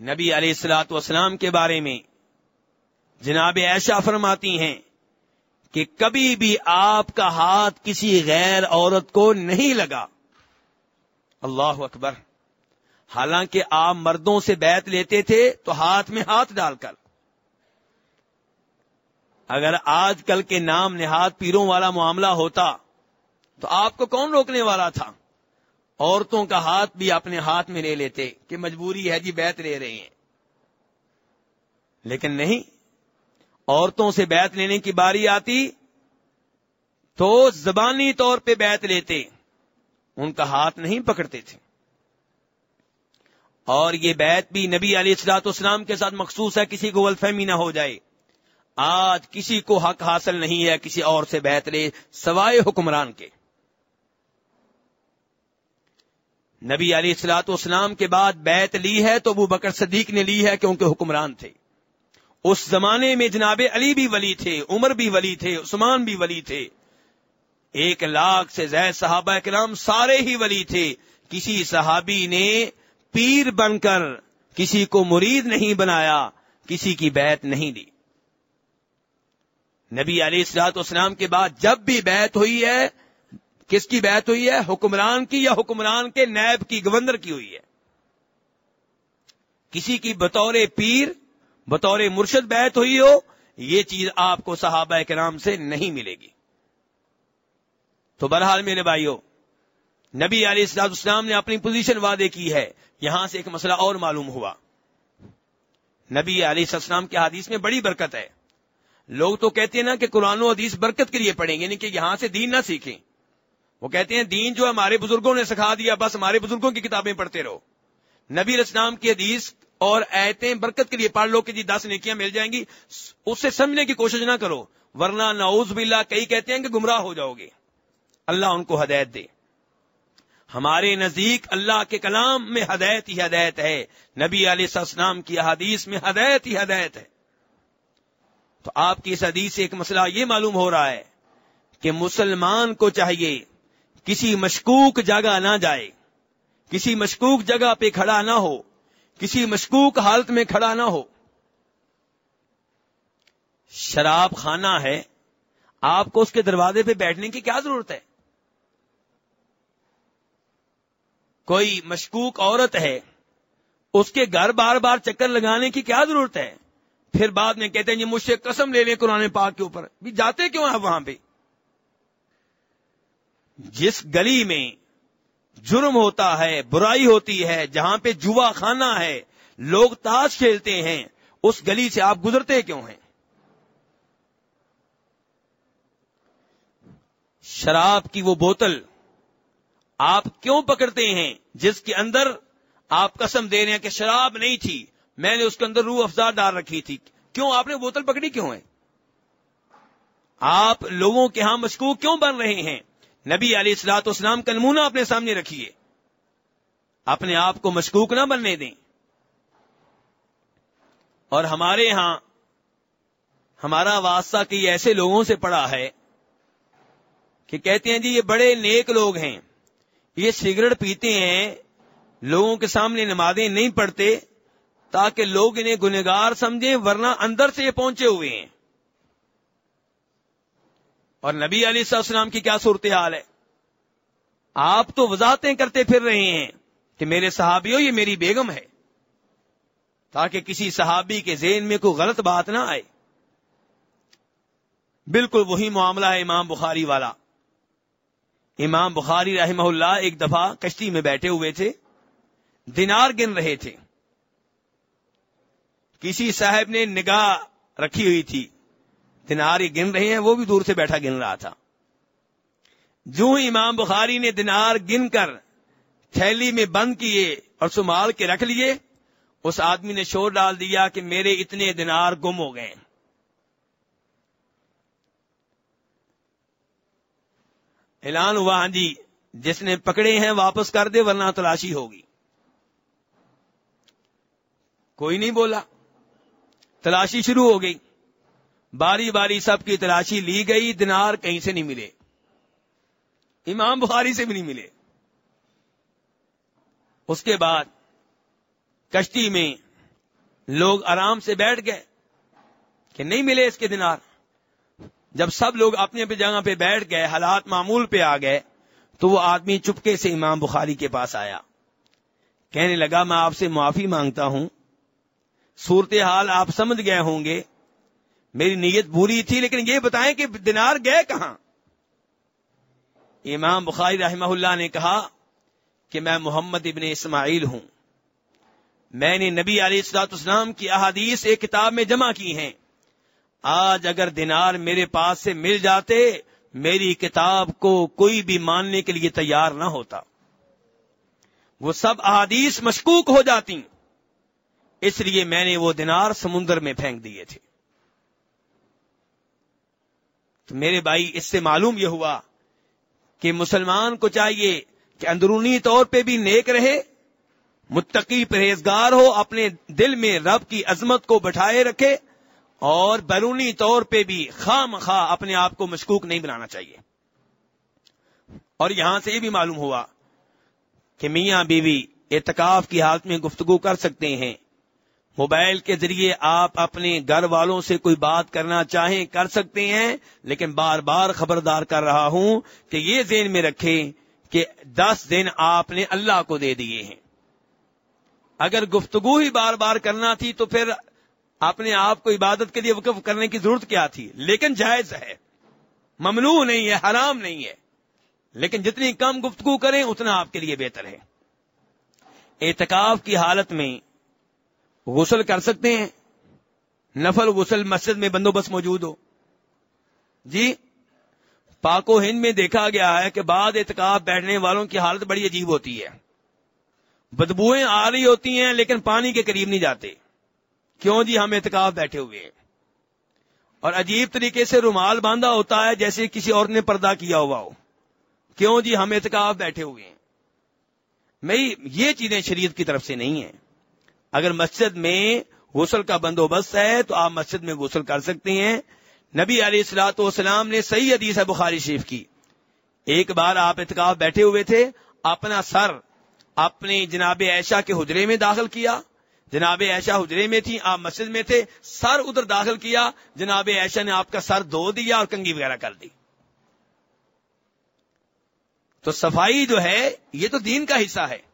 نبی علیہ السلاط والسلام کے بارے میں جناب ایشا فرماتی ہیں کہ کبھی بھی آپ کا ہاتھ کسی غیر عورت کو نہیں لگا۔ اللہ اکبر۔ حالانکہ آپ مردوں سے بیت لیتے تھے تو ہاتھ میں ہاتھ ڈال کر۔ اگر آج کل کے نام نہاد پیروں والا معاملہ ہوتا تو آپ کو کون روکنے والا تھا؟ عورتوں کا ہاتھ بھی اپنے ہاتھ میں لے لیتے کہ مجبوری ہے جی بیت لے رہے ہیں۔ لیکن نہیں، عورتوں سے بیت لینے کی باری آتی تو زبانی طور پہ بیت لیتے، ان کا ہاتھ نہیں پکڑتے تھے۔ اور یہ بیت بھی نبی علی اصلاط اسلام کے ساتھ مخصوص ہے، کسی کو ولفہمی نہ ہو جائے۔ آج کسی کو حق حاصل نہیں ہے کسی اور سے بیت لے سوائے حکمران کے۔ نبی علی اصلاط اسلام کے بعد بیت لی ہے تو ابو بکر صدیق نے لی ہے کیونکہ حکمران تھے۔ اس زمانے میں جناب علی بھی ولی تھے، عمر بھی ولی تھے، عثمان بھی ولی تھے۔ ایک لاکھ سے زید صحابہ کرام سارے ہی ولی تھے۔ کسی صحابی نے پیر بن کر کسی کو مرید نہیں بنایا، کسی کی بیت نہیں دی۔ نبی علی اصلاط اسلام کے بعد جب بھی بیت ہوئی ہے، کس کی بیت ہوئی ہے؟ حکمران کی یا حکمران کے نیب کی، گورنر کی ہوئی ہے؟ کسی کی بطور پیر، بطور مرشد بیت ہوئی ہو، یہ چیز آپ کو صحابہ کے نام سے نہیں ملے گی۔ تو بہرحال میرے بھائیوں نبی علیہ السلام اسلام نے اپنی پوزیشن وعدے کی ہے۔ یہاں سے ایک مسئلہ اور معلوم ہوا۔ نبی علیہ السلام کے حدیث میں بڑی برکت ہے۔ لوگ تو کہتے ہیں نا کہ قرآن و حدیث برکت کے لیے پڑھیں گے یعنی کہ یہاں سے دین نہ سیکھیں۔ وہ کہتے ہیں دین جو ہمارے بزرگوں نے سکھا دیا، بس ہمارے بزرگوں کی کتابیں پڑھتے رہو۔ نبی اسلام کی حدیث اور ایتیں برکت کے لیے پڑھ لو کہ جی دس نیکیاں مل جائیں گی، اس سے سمجھنے کی کوشش نہ کرو، ورنہ نعوذ باللہ کئی کہتے ہیں کہ گمراہ ہو جاؤ گے۔ اللہ ان کو ہدایت دے۔ ہمارے نزدیک اللہ کے کلام میں ہدایت ہی ہدایت ہے، نبی علیہ السلام کی حدیث میں ہدایت ہی ہدایت ہے۔ تو آپ کی اس حدیث سے ایک مسئلہ یہ معلوم ہو رہا ہے کہ مسلمان کو چاہیے کسی مشکوک جگہ نہ جائے، کسی مشکوک جگہ پہ کھڑا نہ ہو، کسی مشکوک حالت میں کھڑا نہ ہو۔ شراب خانہ ہے، آپ کو اس کے دروازے پہ بیٹھنے کی کیا ضرورت ہے؟ کوئی مشکوک عورت ہے، اس کے گھر بار بار چکر لگانے کی کیا ضرورت ہے؟ پھر بعد میں کہتے ہیں یہ مجھ سے قسم لے لیں قرآن پاک کے اوپر۔ بھی جاتے کیوں ہیں وہاں پہ؟ جس گلی میں جرم ہوتا ہے، برائی ہوتی ہے، جہاں پہ جوا خانہ ہے، لوگ تاش کھیلتے ہیں، اس گلی سے آپ گزرتے کیوں ہیں؟ شراب کی وہ بوتل آپ کیوں پکڑتے ہیں جس کے اندر آپ قسم دے رہے ہیں کہ شراب نہیں تھی؟ میں نے اس کے اندر روح افزار ڈال رکھی تھی کیوں آپ نے بوتل پکڑی کیوں ہے آپ لوگوں کے ہاں مشکوک کیوں بن رہے ہیں نبی علی السلاط اسلام کا نمونہ اپنے سامنے رکھیے اپنے آپ کو مشکوک نہ بننے دیں اور ہمارے ہاں ہمارا واسطہ کئی ایسے لوگوں سے پڑا ہے کہ کہتے ہیں جی یہ بڑے نیک لوگ ہیں یہ سگریٹ پیتے ہیں لوگوں کے سامنے نمازیں نہیں پڑھتے تاکہ لوگ انہیں گنگار سمجھیں، ورنہ اندر سے یہ پہنچے ہوئے ہیں۔ اور نبی علی السلام کی کیا صورتحال ہے؟ آپ تو وضاحتیں کرتے پھر رہے ہیں کہ میرے صحابی ہو یہ میری بیگم ہے۔ تاکہ کسی صحابی کے ذہن میں کوئی غلط بات نہ آئے۔ بالکل وہی معاملہ ہے امام بخاری والا۔ امام بخاری رحمہ اللہ ایک دفعہ کشتی میں بیٹھے ہوئے تھے، دینار گن رہے تھے۔ کسی صاحب نے نگاہ رکھی ہوئی تھی، دینار گن رہے ہیں، وہ بھی دور سے بیٹھا گن رہا تھا۔ جو امام بخاری نے دینار گن کر تھیلی میں بند کیے اور سنبھال کے رکھ لیے، اس آدمی نے شور ڈال دیا کہ میرے اتنے دینار گم ہو گئے۔ اعلان ہوا ہاں جی جس نے پکڑے ہیں واپس کر دے ورنہ تلاشی ہوگی۔ کوئی نہیں بولا۔ تلاشی شروع ہو گئی۔ باری باری سب کی تلاشی لی گئی دنار کہیں سے نہیں ملے۔ امام بخاری سے بھی نہیں ملے۔ اس کے بعد کشتی میں لوگ آرام سے بیٹھ گئے کہ نہیں ملے اس کے دنار جب سب لوگ اپنے اپنی جگہ پہ بیٹھ گئے، حالات معمول پہ آ گئے، تو وہ آدمی چپکے سے امام بخاری کے پاس آیا۔ کہنے لگا، میں آپ سے معافی مانگتا ہوں۔ صورتحال آپ سمجھ گئے ہوں گے۔ میری نیت بری تھی، لیکن یہ بتائیں کہ دینار گئے کہاں؟ امام بخاری رحمہ اللہ نے کہا کہ میں محمد ابن اسماعیل ہوں۔ میں نے نبی علیہ السلاط اسلام کی احادیث ایک کتاب میں جمع کی ہیں۔ آج اگر دینار میرے پاس سے مل جاتے، میری کتاب کو کوئی بھی ماننے کے لیے تیار نہ ہوتا۔ وہ سب احادیث مشکوک ہو جاتی اس لیے میں نے وہ دینار سمندر میں پھینک دیے تھے۔ تو میرے بھائی، اس سے معلوم یہ ہوا کہ مسلمان کو چاہیے کہ اندرونی طور پہ بھی نیک رہے، متقی پرہیزگار ہو، اپنے دل میں رب کی عظمت کو بٹھائے رکھے، اور بیرونی طور پہ بھی خواہ مخواہ اپنے آپ کو مشکوک نہیں بنانا چاہیے۔ اور یہاں سے یہ بھی معلوم ہوا کہ میاں بیوی اعتکاف کی حالت میں گفتگو کر سکتے ہیں موبائل کے ذریعے آپ اپنے گھر والوں سے کوئی بات کرنا چاہیں، کر سکتے ہیں، لیکن بار بار خبردار کر رہا ہوں کہ یہ ذہن میں رکھیں کہ دس دن آپ نے اللہ کو دے دیے ہیں۔ اگر گفتگو ہی بار بار کرنا تھی تو پھر اپنے آپ کو عبادت کے لیے وقف کرنے کی ضرورت کیا تھی؟ لیکن جائز ہے۔ ممنوع نہیں ہے، حرام نہیں ہے۔ لیکن جتنی کم گفتگو کریں، اتنا آپ کے لیے بہتر ہے۔ اعتکاف کی حالت میں غسل کر سکتے ہیں۔ نفل غسل مسجد میں بندوبست موجود ہو۔ جی پاک و ہند میں دیکھا گیا ہے کہ بعد اعتکاف بیٹھنے والوں کی حالت بڑی عجیب ہوتی ہے۔ بدبوئیں آ رہی ہوتی ہیں لیکن پانی کے قریب نہیں جاتے۔ کیوں جی ہم اعتکاف بیٹھے ہوئے ہیں؟ اور عجیب طریقے سے رومال باندھا ہوتا ہے جیسے کسی اور نے پردہ کیا ہوا ہو۔ کیوں جی ہم اعتکاف بیٹھے ہوئے ہیں؟ میں یہ چیزیں شریعت کی طرف سے نہیں ہیں۔ اگر مسجد میں غسل کا بندوبست ہے تو آپ مسجد میں غسل کر سکتے ہیں۔ نبی علیہ السلاۃ والسلام نے صحیح حدیث ہے بخاری شریف کی۔ ایک بار آپ اعتکاف بیٹھے ہوئے تھے، اپنا سر اپنے جناب عائشہ کے حجرے میں داخل کیا۔ جناب عائشہ حجرے میں تھی آپ مسجد میں تھے، سر ادھر داخل کیا۔ جناب عائشہ نے آپ کا سر دھو دیا اور کنگی وغیرہ کر دی۔ تو صفائی جو ہے، یہ تو دین کا حصہ ہے۔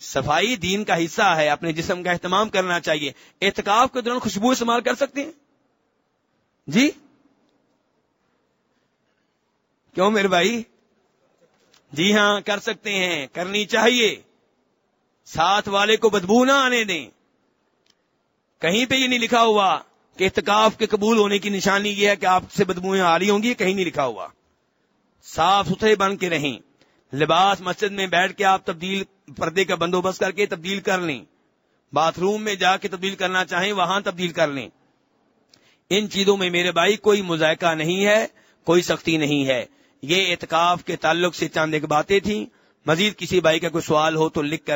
صفائی دین کا حصہ ہے، اپنے جسم کا اہتمام کرنا چاہیے۔ احتکاف کے دوران خوشبو استعمال کر سکتے ہیں۔ جی؟ کیوں میرے بھائی؟ جی ہاں کر سکتے ہیں۔ کرنی چاہیے۔ ساتھ والے کو بدبو نہ آنے دیں۔ کہیں پہ یہ نہیں لکھا ہوا کہ احتکاف کے قبول ہونے کی نشانی یہ ہے کہ آپ سے بدبوئیں آ رہی ہوں گی، کہیں نہیں لکھا ہوا۔ صاف ستھرے بن کے رہیں۔ لباس مسجد میں بیٹھ کے آپ تبدیل پردے کا بندوبست کر کے تبدیل کر لیں۔ باتھ روم میں جا کے تبدیل کرنا چاہیں، وہاں تبدیل کر لیں۔ ان چیزوں میں میرے بھائی کوئی مذائقہ نہیں ہے، کوئی سختی نہیں ہے۔ یہ اعتکاف کے تعلق سے چاند ایک باتیں تھیں۔ مزید کسی بھائی کا کوئی سوال ہو تو لکھ کر